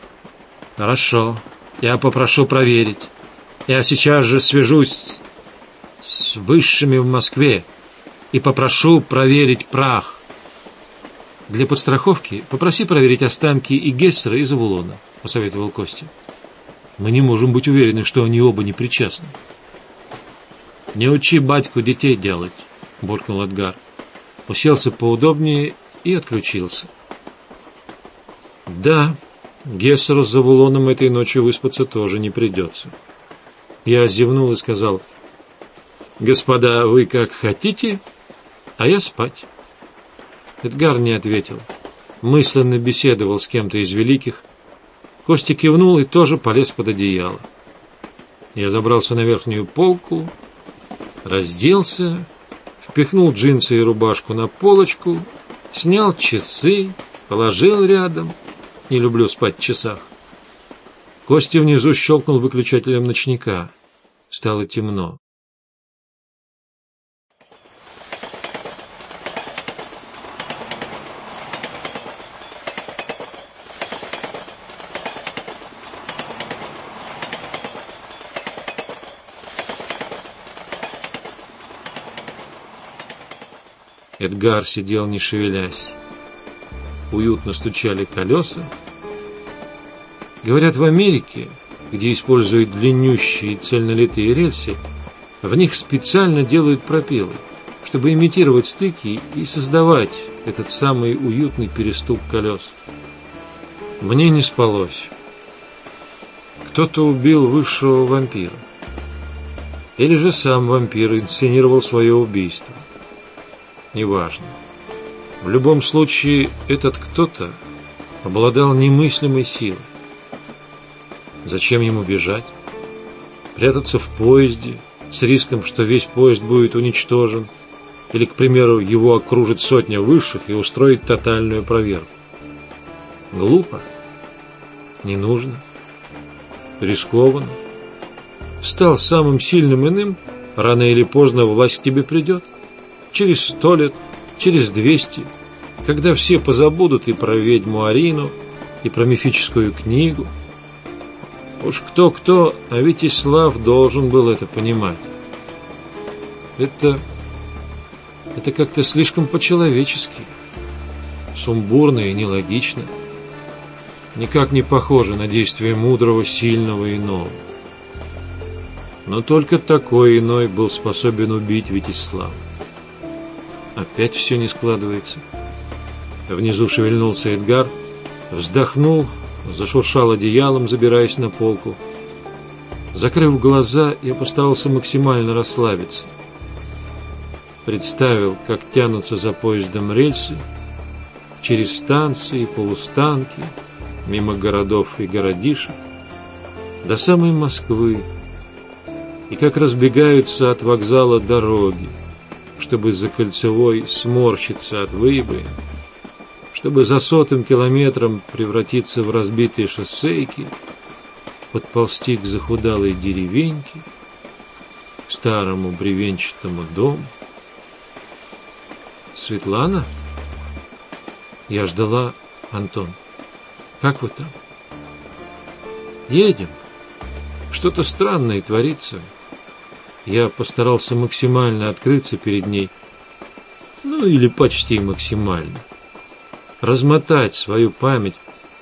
Хорошо, я попрошу проверить. Я сейчас же свяжусь с высшими в Москве и попрошу проверить прах. Для подстраховки попроси проверить останки и Гессера, и Завулона, посоветовал Костя. Мы не можем быть уверены, что они оба не причастны. Не учи батьку детей делать, буркнул Эдгар. Уселся поудобнее и отключился. Да, Гессеру с Завулоном этой ночью выспаться тоже не придется. Я зевнул и сказал, «Господа, вы как хотите, а я спать». Эдгар не ответил. Мысленно беседовал с кем-то из великих. Костя кивнул и тоже полез под одеяло. Я забрался на верхнюю полку, разделся, впихнул джинсы и рубашку на полочку, снял часы, положил рядом. Не люблю спать в часах. Костя внизу щелкнул выключателем ночника. Стало темно. Эдгар сидел не шевелясь. Уютно стучали колеса. Говорят, в Америке, где используют длиннющие цельнолитые рельсы, в них специально делают пропелы, чтобы имитировать стыки и создавать этот самый уютный перестук колес. Мне не спалось. Кто-то убил высшего вампира. Или же сам вампир инсценировал свое убийство. Неважно. В любом случае, этот кто-то обладал немыслимой силой. Зачем ему бежать? Прятаться в поезде с риском, что весь поезд будет уничтожен, или, к примеру, его окружит сотня высших и устроит тотальную проверку. Глупо. Не нужно. Рискованно. Стал самым сильным иным, рано или поздно власть к тебе придет. Через сто лет, через двести, когда все позабудут и про ведьму Арину, и про мифическую книгу. Уж кто-кто, а ведь Ислав должен был это понимать. Это... это как-то слишком по-человечески. Сумбурно и нелогично. Никак не похоже на действие мудрого, сильного иного. Но только такой иной был способен убить Витислава. Опять все не складывается. Внизу шевельнулся Эдгар, вздохнул, зашуршал одеялом, забираясь на полку. Закрыв глаза, я постарался максимально расслабиться. Представил, как тянутся за поездом рельсы, через станции, полустанки, мимо городов и городишек, до самой Москвы, и как разбегаются от вокзала дороги, чтобы за кольцевой сморщиться от выебы, чтобы за сотым километром превратиться в разбитые шоссейки, подползти к захудалой деревеньке, к старому бревенчатому дому. Светлана? Я ждала, Антон. Как вы там? Едем. Что-то странное творится. Я постарался максимально открыться перед ней. Ну, или почти максимально. Размотать свою память,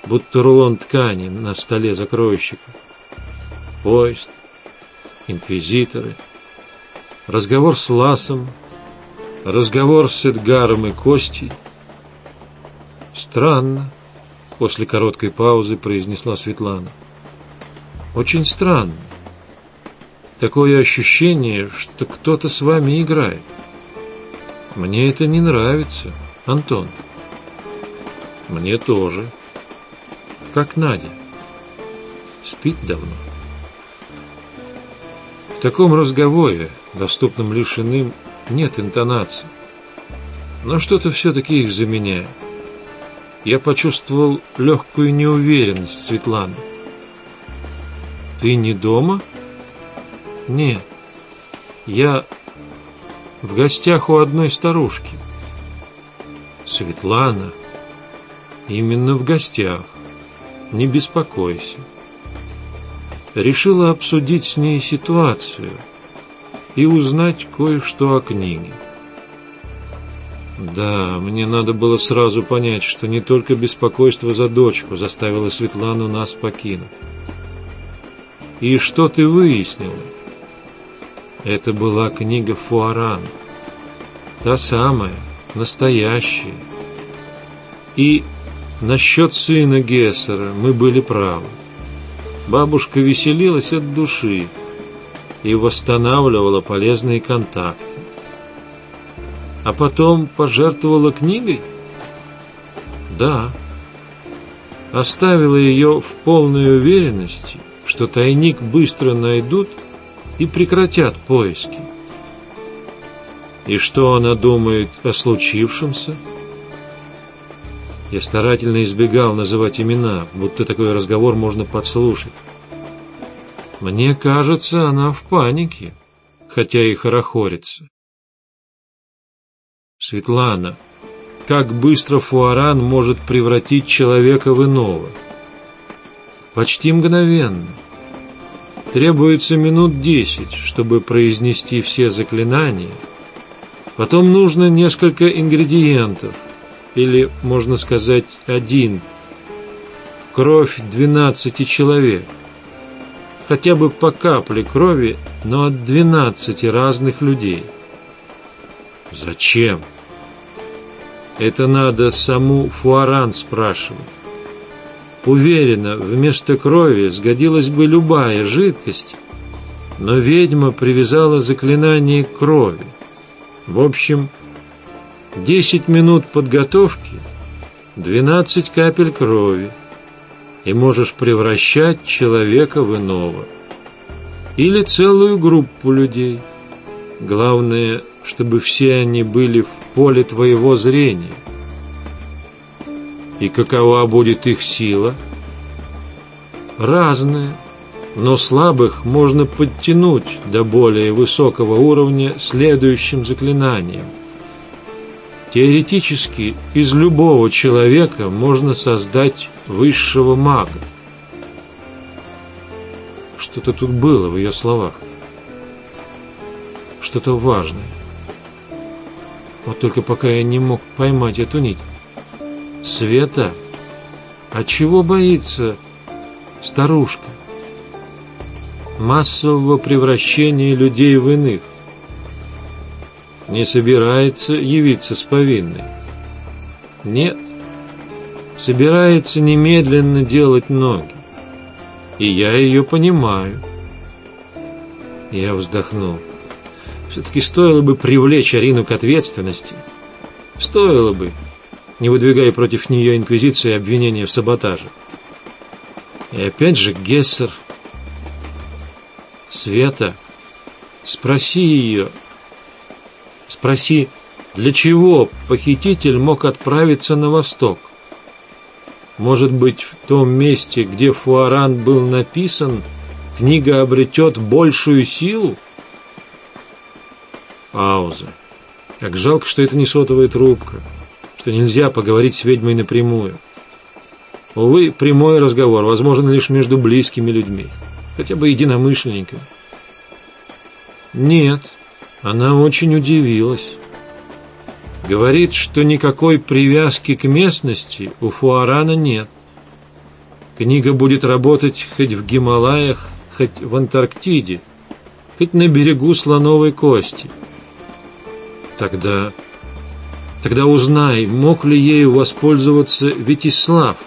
будто рулон ткани на столе закройщика. Поезд, инквизиторы, разговор с Ласом, разговор с Эдгаром и Костей. Странно, после короткой паузы произнесла Светлана. Очень странно. Такое ощущение, что кто-то с вами играет. Мне это не нравится, Антон. Мне тоже. Как Надя. Спит давно. В таком разговоре, доступном лишь нет интонации. Но что-то все-таки их заменяет. Я почувствовал легкую неуверенность Светланы. «Ты не дома?» Нет, я в гостях у одной старушки. Светлана, именно в гостях. Не беспокойся. Решила обсудить с ней ситуацию и узнать кое-что о книге. Да, мне надо было сразу понять, что не только беспокойство за дочку заставило Светлану нас покинуть. И что ты выяснила? Это была книга Фуаран. Та самая, настоящая. И насчет сына Гессера мы были правы. Бабушка веселилась от души и восстанавливала полезные контакты. А потом пожертвовала книгой? Да. Оставила ее в полной уверенности, что тайник быстро найдут и прекратят поиски. И что она думает о случившемся? Я старательно избегал называть имена, будто такой разговор можно подслушать. Мне кажется, она в панике, хотя и хорохорится. Светлана, как быстро Фуаран может превратить человека в иного? Почти мгновенно. Требуется минут десять, чтобы произнести все заклинания. Потом нужно несколько ингредиентов, или, можно сказать, один. Кровь двенадцати человек. Хотя бы по капле крови, но от двенадцати разных людей. Зачем? Это надо саму Фуаран спрашивать. Уверена, вместо крови сгодилась бы любая жидкость, но ведьма привязала заклинание к крови. В общем, десять минут подготовки, двенадцать капель крови, и можешь превращать человека в иного. Или целую группу людей. Главное, чтобы все они были в поле твоего зрения. И какова будет их сила? Разная, но слабых можно подтянуть до более высокого уровня следующим заклинанием. Теоретически из любого человека можно создать высшего мага. Что-то тут было в ее словах. Что-то важное. Вот только пока я не мог поймать эту нить. Света? А чего боится старушка? Массового превращения людей в иных. Не собирается явиться с повинной. Нет. Собирается немедленно делать ноги. И я ее понимаю. Я вздохнул. Все-таки стоило бы привлечь Арину к ответственности. Стоило бы, не выдвигая против нее инквизиции обвинения в саботаже. И опять же Гессер... Света, спроси ее... Спроси, для чего похититель мог отправиться на восток? Может быть, в том месте, где Фуаран был написан, книга обретет большую силу? Пауза. Как жалко, что это не сотовая трубка, что нельзя поговорить с ведьмой напрямую. Увы, прямой разговор возможен лишь между близкими людьми, хотя бы единомышленниками. Нет, она очень удивилась. Говорит, что никакой привязки к местности у Фуарана нет. Книга будет работать хоть в Гималаях, хоть в Антарктиде, хоть на берегу слоновой кости – Тогда... Тогда узнай, мог ли ею воспользоваться Витислав.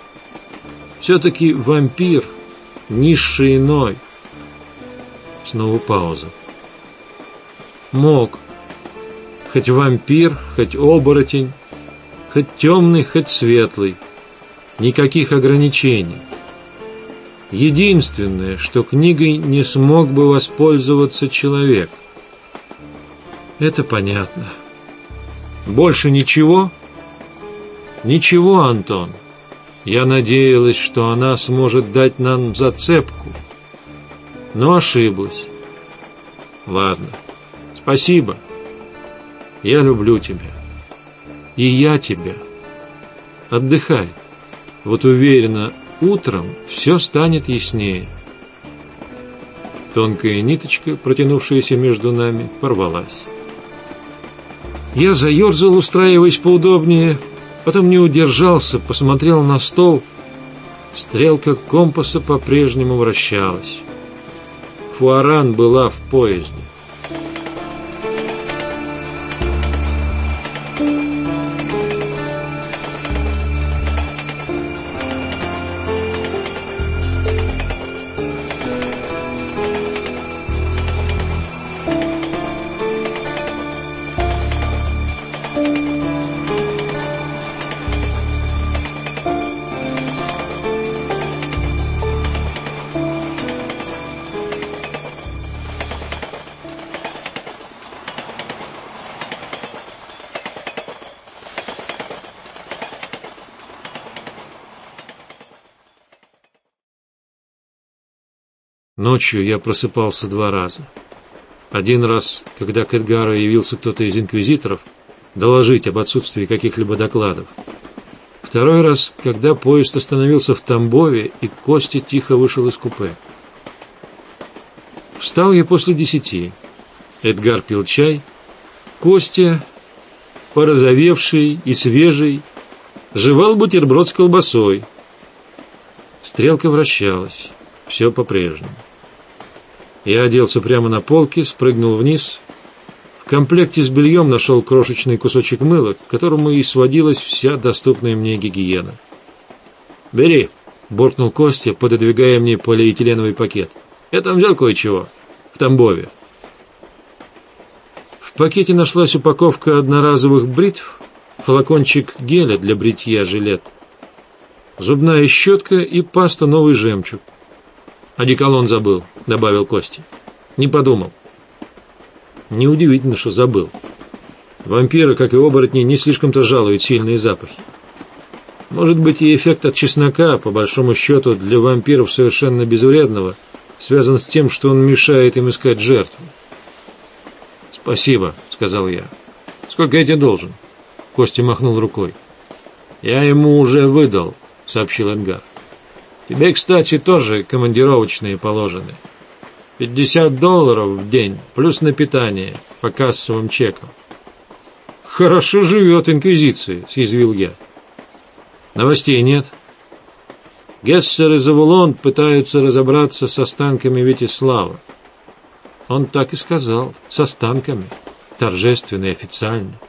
Все-таки вампир, низший иной. Снова пауза. Мог. Хоть вампир, хоть оборотень, хоть темный, хоть светлый. Никаких ограничений. Единственное, что книгой не смог бы воспользоваться человек. Это понятно. Больше ничего? Ничего, Антон. Я надеялась, что она сможет дать нам зацепку. Но ошиблась. Ладно. Спасибо. Я люблю тебя. И я тебя. Отдыхай. Вот уверена, утром все станет яснее. Тонкая ниточка, протянувшаяся между нами, порвалась. Я заерзал, устраиваясь поудобнее, потом не удержался, посмотрел на стол. Стрелка компаса по-прежнему вращалась. Фуаран была в поезде. Ночью я просыпался два раза. Один раз, когда к Эдгару явился кто-то из инквизиторов, доложить об отсутствии каких-либо докладов. Второй раз, когда поезд остановился в Тамбове, и Костя тихо вышел из купе. Встал я после десяти. Эдгар пил чай. Костя, порозовевший и свежий, жевал бутерброд с колбасой. Стрелка вращалась. Все по-прежнему. Я оделся прямо на полке, спрыгнул вниз. В комплекте с бельем нашел крошечный кусочек мыла, к которому и сводилась вся доступная мне гигиена. «Бери!» — буркнул Костя, пододвигая мне полиэтиленовый пакет. «Я там взял кое-чего. в Тамбове. В пакете нашлась упаковка одноразовых бритв, флакончик геля для бритья жилет, зубная щетка и паста «Новый жемчуг». «Одеколон забыл», — добавил Костя. «Не подумал». Неудивительно, что забыл. Вампиры, как и оборотни, не слишком-то жалуют сильные запахи. Может быть, и эффект от чеснока, по большому счету, для вампиров совершенно безвредного, связан с тем, что он мешает им искать жертву. «Спасибо», — сказал я. «Сколько я тебе должен?» Костя махнул рукой. «Я ему уже выдал», — сообщил Энгар. «Тебе, кстати, тоже командировочные положены. Пятьдесят долларов в день, плюс на питание, по кассовым чекам». «Хорошо живет Инквизиция», — съязвил я. «Новостей нет». Гессер и Завулон пытаются разобраться с останками Витислава. Он так и сказал, с останками, торжественно и официально.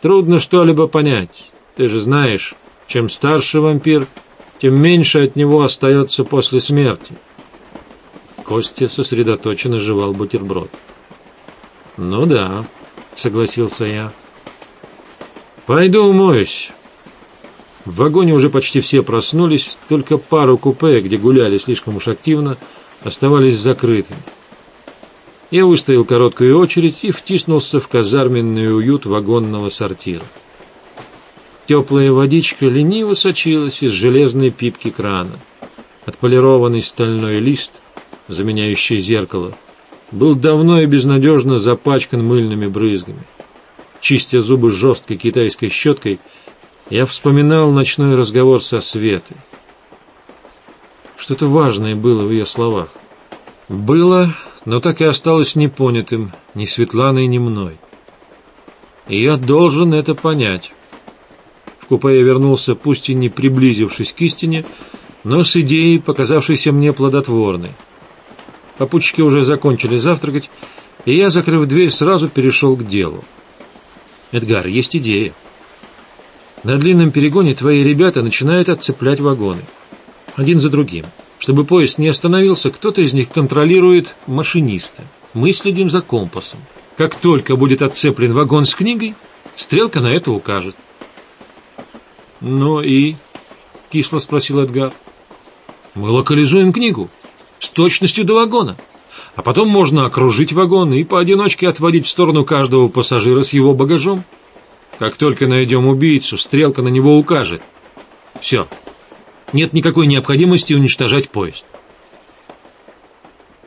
Трудно что-либо понять. Ты же знаешь, чем старше вампир, тем меньше от него остается после смерти. Костя сосредоточенно жевал бутерброд. «Ну да», — согласился я. «Пойду умоюсь». В вагоне уже почти все проснулись, только пару купе, где гуляли слишком уж активно, оставались закрытыми. Я выстоял короткую очередь и втиснулся в казарменный уют вагонного сортира. Теплая водичка лениво сочилась из железной пипки крана. Отполированный стальной лист, заменяющий зеркало, был давно и безнадежно запачкан мыльными брызгами. Чистя зубы жесткой китайской щеткой, я вспоминал ночной разговор со Светой. Что-то важное было в ее словах. Было, но так и осталось непонятым ни Светланой, ни мной. И я должен это понять. В купе я вернулся, пусть и не приблизившись к истине, но с идеей, показавшейся мне плодотворной. Попутчики уже закончили завтракать, и я, закрыв дверь, сразу перешел к делу. «Эдгар, есть идея. На длинном перегоне твои ребята начинают отцеплять вагоны. Один за другим. Чтобы поезд не остановился, кто-то из них контролирует машиниста. Мы следим за компасом. Как только будет отцеплен вагон с книгой, стрелка на это укажет. «Ну и?» — кисло спросил Эдгар. «Мы локализуем книгу с точностью до вагона. А потом можно окружить вагон и поодиночке отводить в сторону каждого пассажира с его багажом. Как только найдем убийцу, стрелка на него укажет. Все. Нет никакой необходимости уничтожать поезд.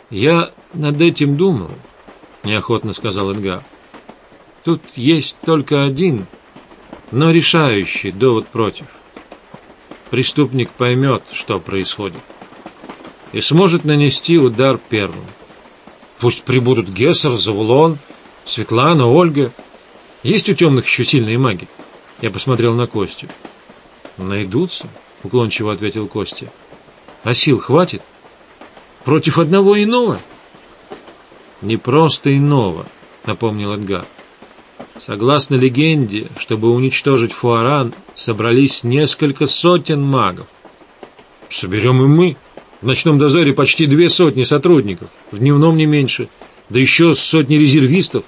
«Я над этим думал», — неохотно сказал Эдгар. «Тут есть только один, но решающий довод против. Преступник поймет, что происходит и сможет нанести удар первым. Пусть прибудут Гессер, Завулон, Светлана, Ольга. Есть у темных еще сильные маги? Я посмотрел на Костю. Найдутся, уклончиво ответил Костя. А сил хватит? Против одного иного? Не просто иного, напомнил Эдгар. Согласно легенде, чтобы уничтожить Фуаран, собрались несколько сотен магов. Соберем и мы, в ночном дозоре почти две сотни сотрудников, в дневном не меньше, да еще сотни резервистов.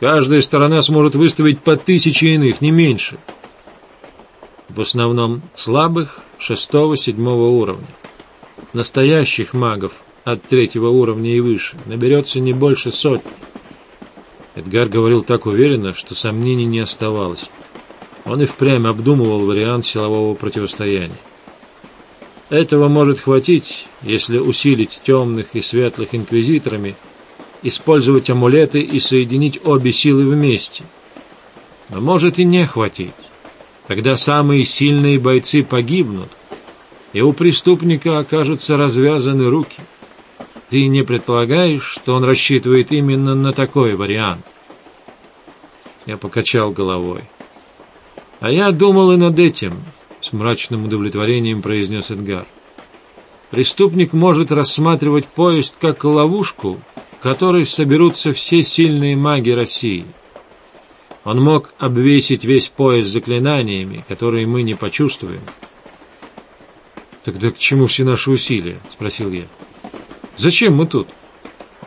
Каждая сторона сможет выставить по тысяче иных, не меньше. В основном слабых шестого-седьмого уровня. Настоящих магов от третьего уровня и выше наберется не больше сотни. Эдгар говорил так уверенно, что сомнений не оставалось. Он и впрямь обдумывал вариант силового противостояния. Этого может хватить, если усилить темных и светлых инквизиторами, использовать амулеты и соединить обе силы вместе. Но может и не хватить. Тогда самые сильные бойцы погибнут, и у преступника окажутся развязаны руки. Ты не предполагаешь, что он рассчитывает именно на такой вариант? Я покачал головой. А я думал и над этим, с мрачным удовлетворением произнес Эдгар. Преступник может рассматривать поезд как ловушку, в которой соберутся все сильные маги России. Он мог обвесить весь поезд заклинаниями, которые мы не почувствуем. «Тогда к чему все наши усилия?» — спросил я. «Зачем мы тут?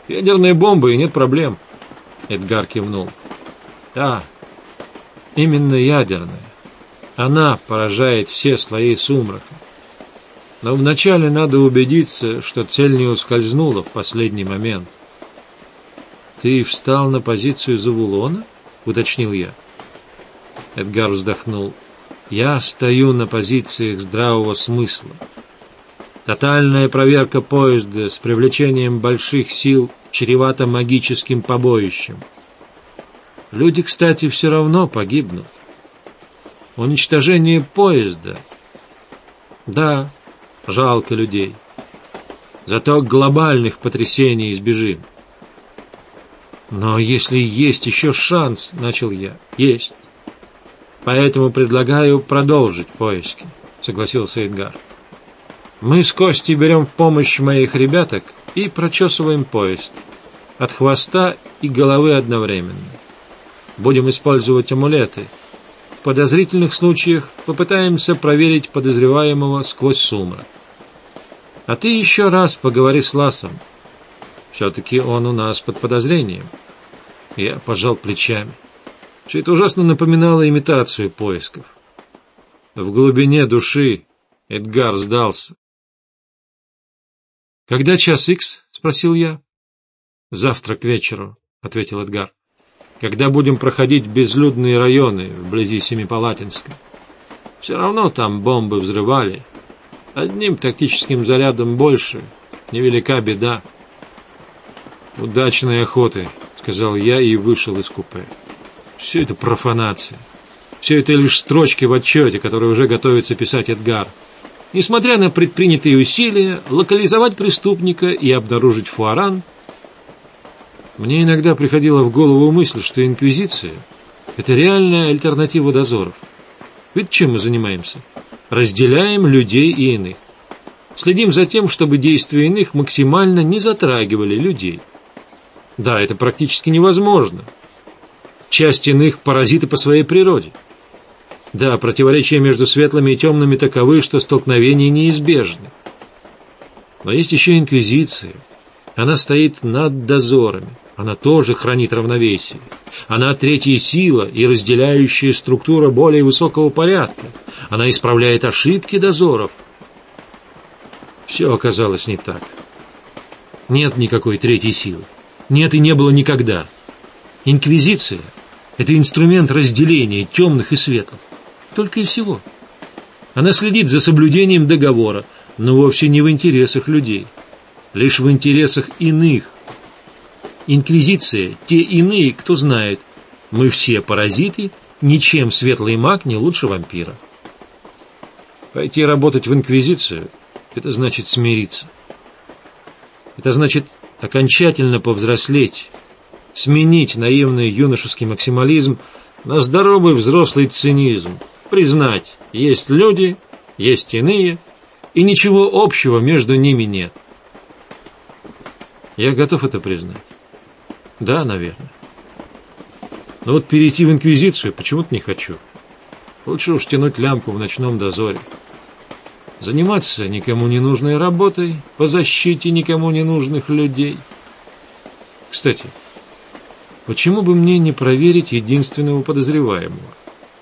Ядерные бомбы, и нет проблем. Эдгар кивнул. Да, именно ядерная. Она поражает все слои сумрака. Но вначале надо убедиться, что цель не ускользнула в последний момент. «Ты встал на позицию Завулона?» — уточнил я. Эдгар вздохнул. «Я стою на позициях здравого смысла. Тотальная проверка поезда с привлечением больших сил чревата магическим побоищем. Люди, кстати, все равно погибнут. Уничтожение поезда. Да, жалко людей. Зато глобальных потрясений избежим. Но если есть еще шанс, начал я, есть. Поэтому предлагаю продолжить поиски, согласился Эдгар. Мы с Костей берем в помощь моих ребяток и прочесываем поезд. От хвоста и головы одновременно. Будем использовать амулеты. В подозрительных случаях попытаемся проверить подозреваемого сквозь сумрак. А ты еще раз поговори с Ласом. Все-таки он у нас под подозрением. Я пожал плечами. Все это ужасно напоминало имитацию поисков. В глубине души Эдгар сдался. «Когда час икс?» — спросил я. «Завтра к вечеру», — ответил Эдгар. «Когда будем проходить безлюдные районы вблизи Семипалатинска. Все равно там бомбы взрывали. Одним тактическим зарядом больше. Невелика беда». «Удачной охоты», — сказал я и вышел из купе. «Все это профанация. Все это лишь строчки в отчете, которые уже готовится писать Эдгар. Несмотря на предпринятые усилия локализовать преступника и обнаружить фуаран, мне иногда приходила в голову мысль, что инквизиция — это реальная альтернатива дозоров. Ведь чем мы занимаемся? Разделяем людей и иных. Следим за тем, чтобы действия иных максимально не затрагивали людей. Да, это практически невозможно. Часть иных паразиты по своей природе. Да, противоречия между светлыми и темными таковы, что столкновения неизбежны. Но есть еще инквизиция. Она стоит над дозорами. Она тоже хранит равновесие. Она третья сила и разделяющая структура более высокого порядка. Она исправляет ошибки дозоров. Все оказалось не так. Нет никакой третьей силы. Нет и не было никогда. Инквизиция — это инструмент разделения темных и светлых. Только и всего. Она следит за соблюдением договора, но вовсе не в интересах людей. Лишь в интересах иных. Инквизиция — те иные, кто знает. Мы все паразиты, ничем светлый маг не лучше вампира. Пойти работать в инквизицию — это значит смириться. Это значит окончательно повзрослеть, сменить наивный юношеский максимализм на здоровый взрослый цинизм, признать, есть люди, есть иные, и ничего общего между ними нет. Я готов это признать. Да, наверное. Но вот перейти в инквизицию почему-то не хочу. Лучше уж тянуть лямку в ночном дозоре. Заниматься никому не нужной работой по защите никому не нужных людей. Кстати, почему бы мне не проверить единственного подозреваемого?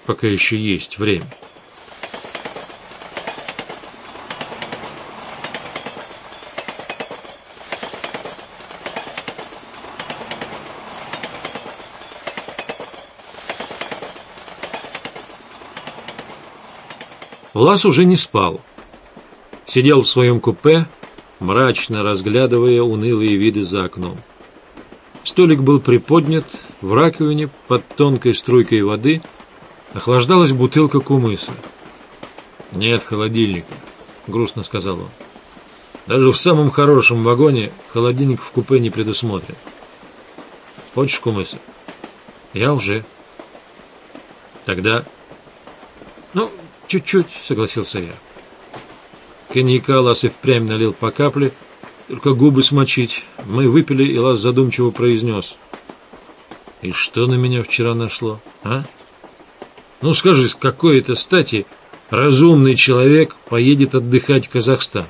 Пока еще есть время. Влас уже не спал. Сидел в своем купе, мрачно разглядывая унылые виды за окном. Столик был приподнят, в раковине под тонкой струйкой воды – Охлаждалась бутылка кумыса. «Нет холодильника», — грустно сказал он. «Даже в самом хорошем вагоне холодильник в купе не предусмотрен. Хочешь кумыса?» «Я уже». «Тогда...» «Ну, чуть-чуть», — согласился я. Коньяка Лас и впрямь налил по капле, только губы смочить. Мы выпили, и Лас задумчиво произнес. «И что на меня вчера нашло, а?» Ну скажи, с какой это стати разумный человек поедет отдыхать в Казахстан?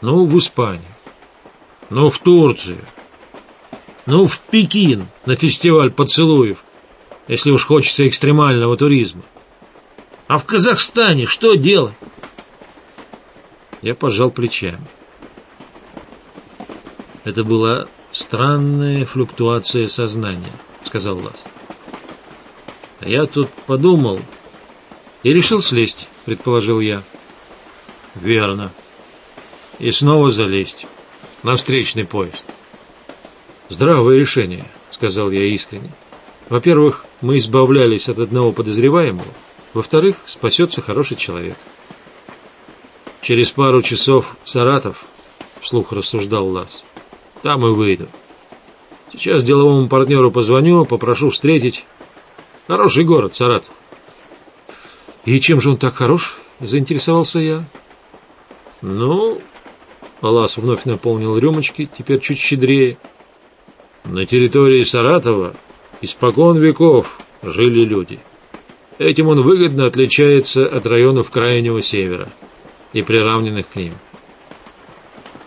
Ну, в Испанию. Ну, в Турцию. Ну, в Пекин, на фестиваль поцелуев, если уж хочется экстремального туризма. А в Казахстане что делать? Я пожал плечами. Это была странная флуктуация сознания, сказал Лас. А я тут подумал и решил слезть, предположил я. Верно. И снова залезть на встречный поезд. Здравое решение, сказал я искренне. Во-первых, мы избавлялись от одного подозреваемого. Во-вторых, спасется хороший человек. Через пару часов в Саратов, вслух рассуждал Лас. Там и выйду. Сейчас деловому партнеру позвоню, попрошу встретить. Хороший город, Саратов. И чем же он так хорош? Заинтересовался я. Ну, Лас вновь наполнил рюмочки, теперь чуть щедрее. На территории Саратова испокон веков жили люди. Этим он выгодно отличается от районов Крайнего Севера и приравненных к ним.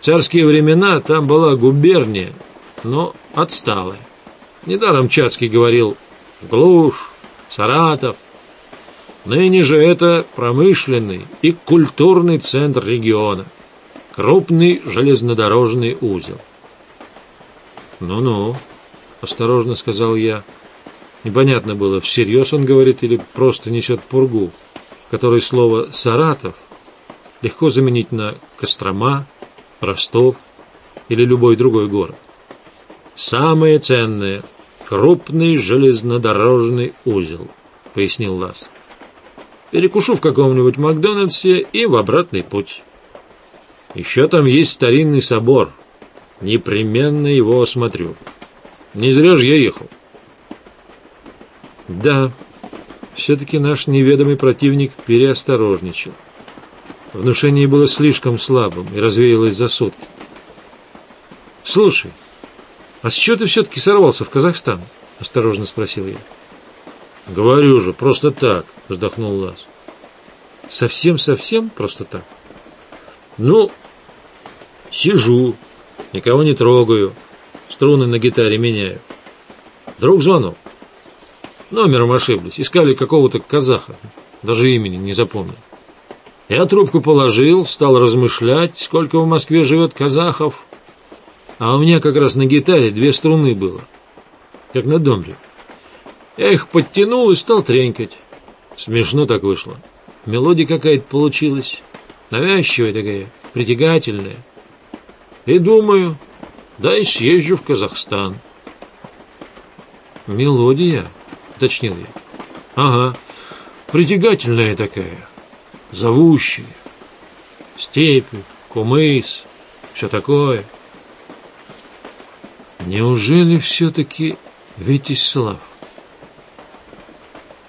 В царские времена там была губерния, но отсталая. Недаром Чацкий говорил «Глушь», «Саратов». Ныне же это промышленный и культурный центр региона, крупный железнодорожный узел. «Ну-ну», — осторожно сказал я. Непонятно было, всерьез он говорит или просто несет пургу, которой слово «Саратов» легко заменить на Кострома, Ростов или любой другой город. «Самое ценное — крупный железнодорожный узел», — пояснил Лас. «Перекушу в каком-нибудь Макдональдсе и в обратный путь. Еще там есть старинный собор. Непременно его осмотрю. Не зря же я ехал». Да, все-таки наш неведомый противник переосторожничал. Внушение было слишком слабым и развеялось за сутки. «Слушай, а с чего ты все-таки сорвался в Казахстан?» — осторожно спросил я. «Говорю же, просто так», — вздохнул Лас. «Совсем-совсем просто так?» «Ну, сижу, никого не трогаю, струны на гитаре меняю. Друг звонок. Номером ошиблись, искали какого-то казаха, даже имени не запомнил. Я трубку положил, стал размышлять, сколько в Москве живет казахов, а у меня как раз на гитаре две струны было, как на домре. Я их подтянул и стал тренькать. Смешно так вышло. Мелодия какая-то получилась, навязчивая такая, притягательная. И думаю, дай съезжу в Казахстан. Мелодия? уточнил я. Ага, притягательная такая, зовущая. Степи, кумыс, все такое. Неужели все-таки Витислав?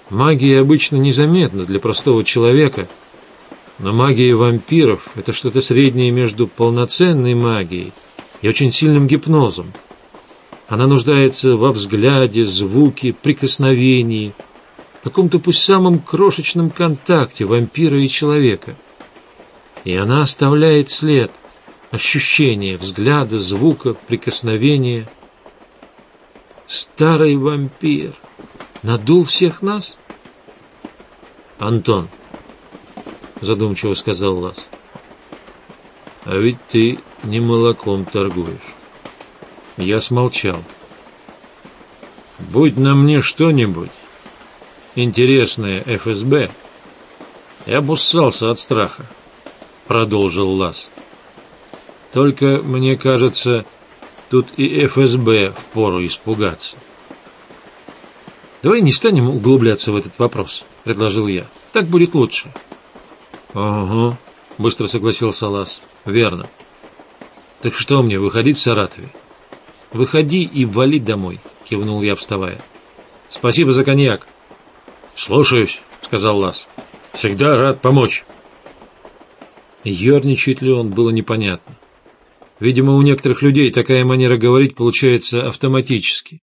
Магия обычно незаметна для простого человека, но магия вампиров — это что-то среднее между полноценной магией и очень сильным гипнозом. Она нуждается во взгляде, звуке, прикосновении, каком-то пусть самом крошечном контакте вампира и человека. И она оставляет след, ощущение взгляда, звука, прикосновения. Старый вампир надул всех нас? Антон, задумчиво сказал Лас, а ведь ты не молоком торгуешь. Я смолчал. «Будь на мне что-нибудь интересное ФСБ, я бы от страха», — продолжил Лас. «Только, мне кажется, тут и ФСБ впору испугаться». «Давай не станем углубляться в этот вопрос», — предложил я. «Так будет лучше». «Ага», — быстро согласился Лас. «Верно. Так что мне, выходить в Саратове?» «Выходи и вали домой», — кивнул я, вставая. «Спасибо за коньяк». «Слушаюсь», — сказал Лас. «Всегда рад помочь». Ёрничает ли он, было непонятно. Видимо, у некоторых людей такая манера говорить получается автоматически.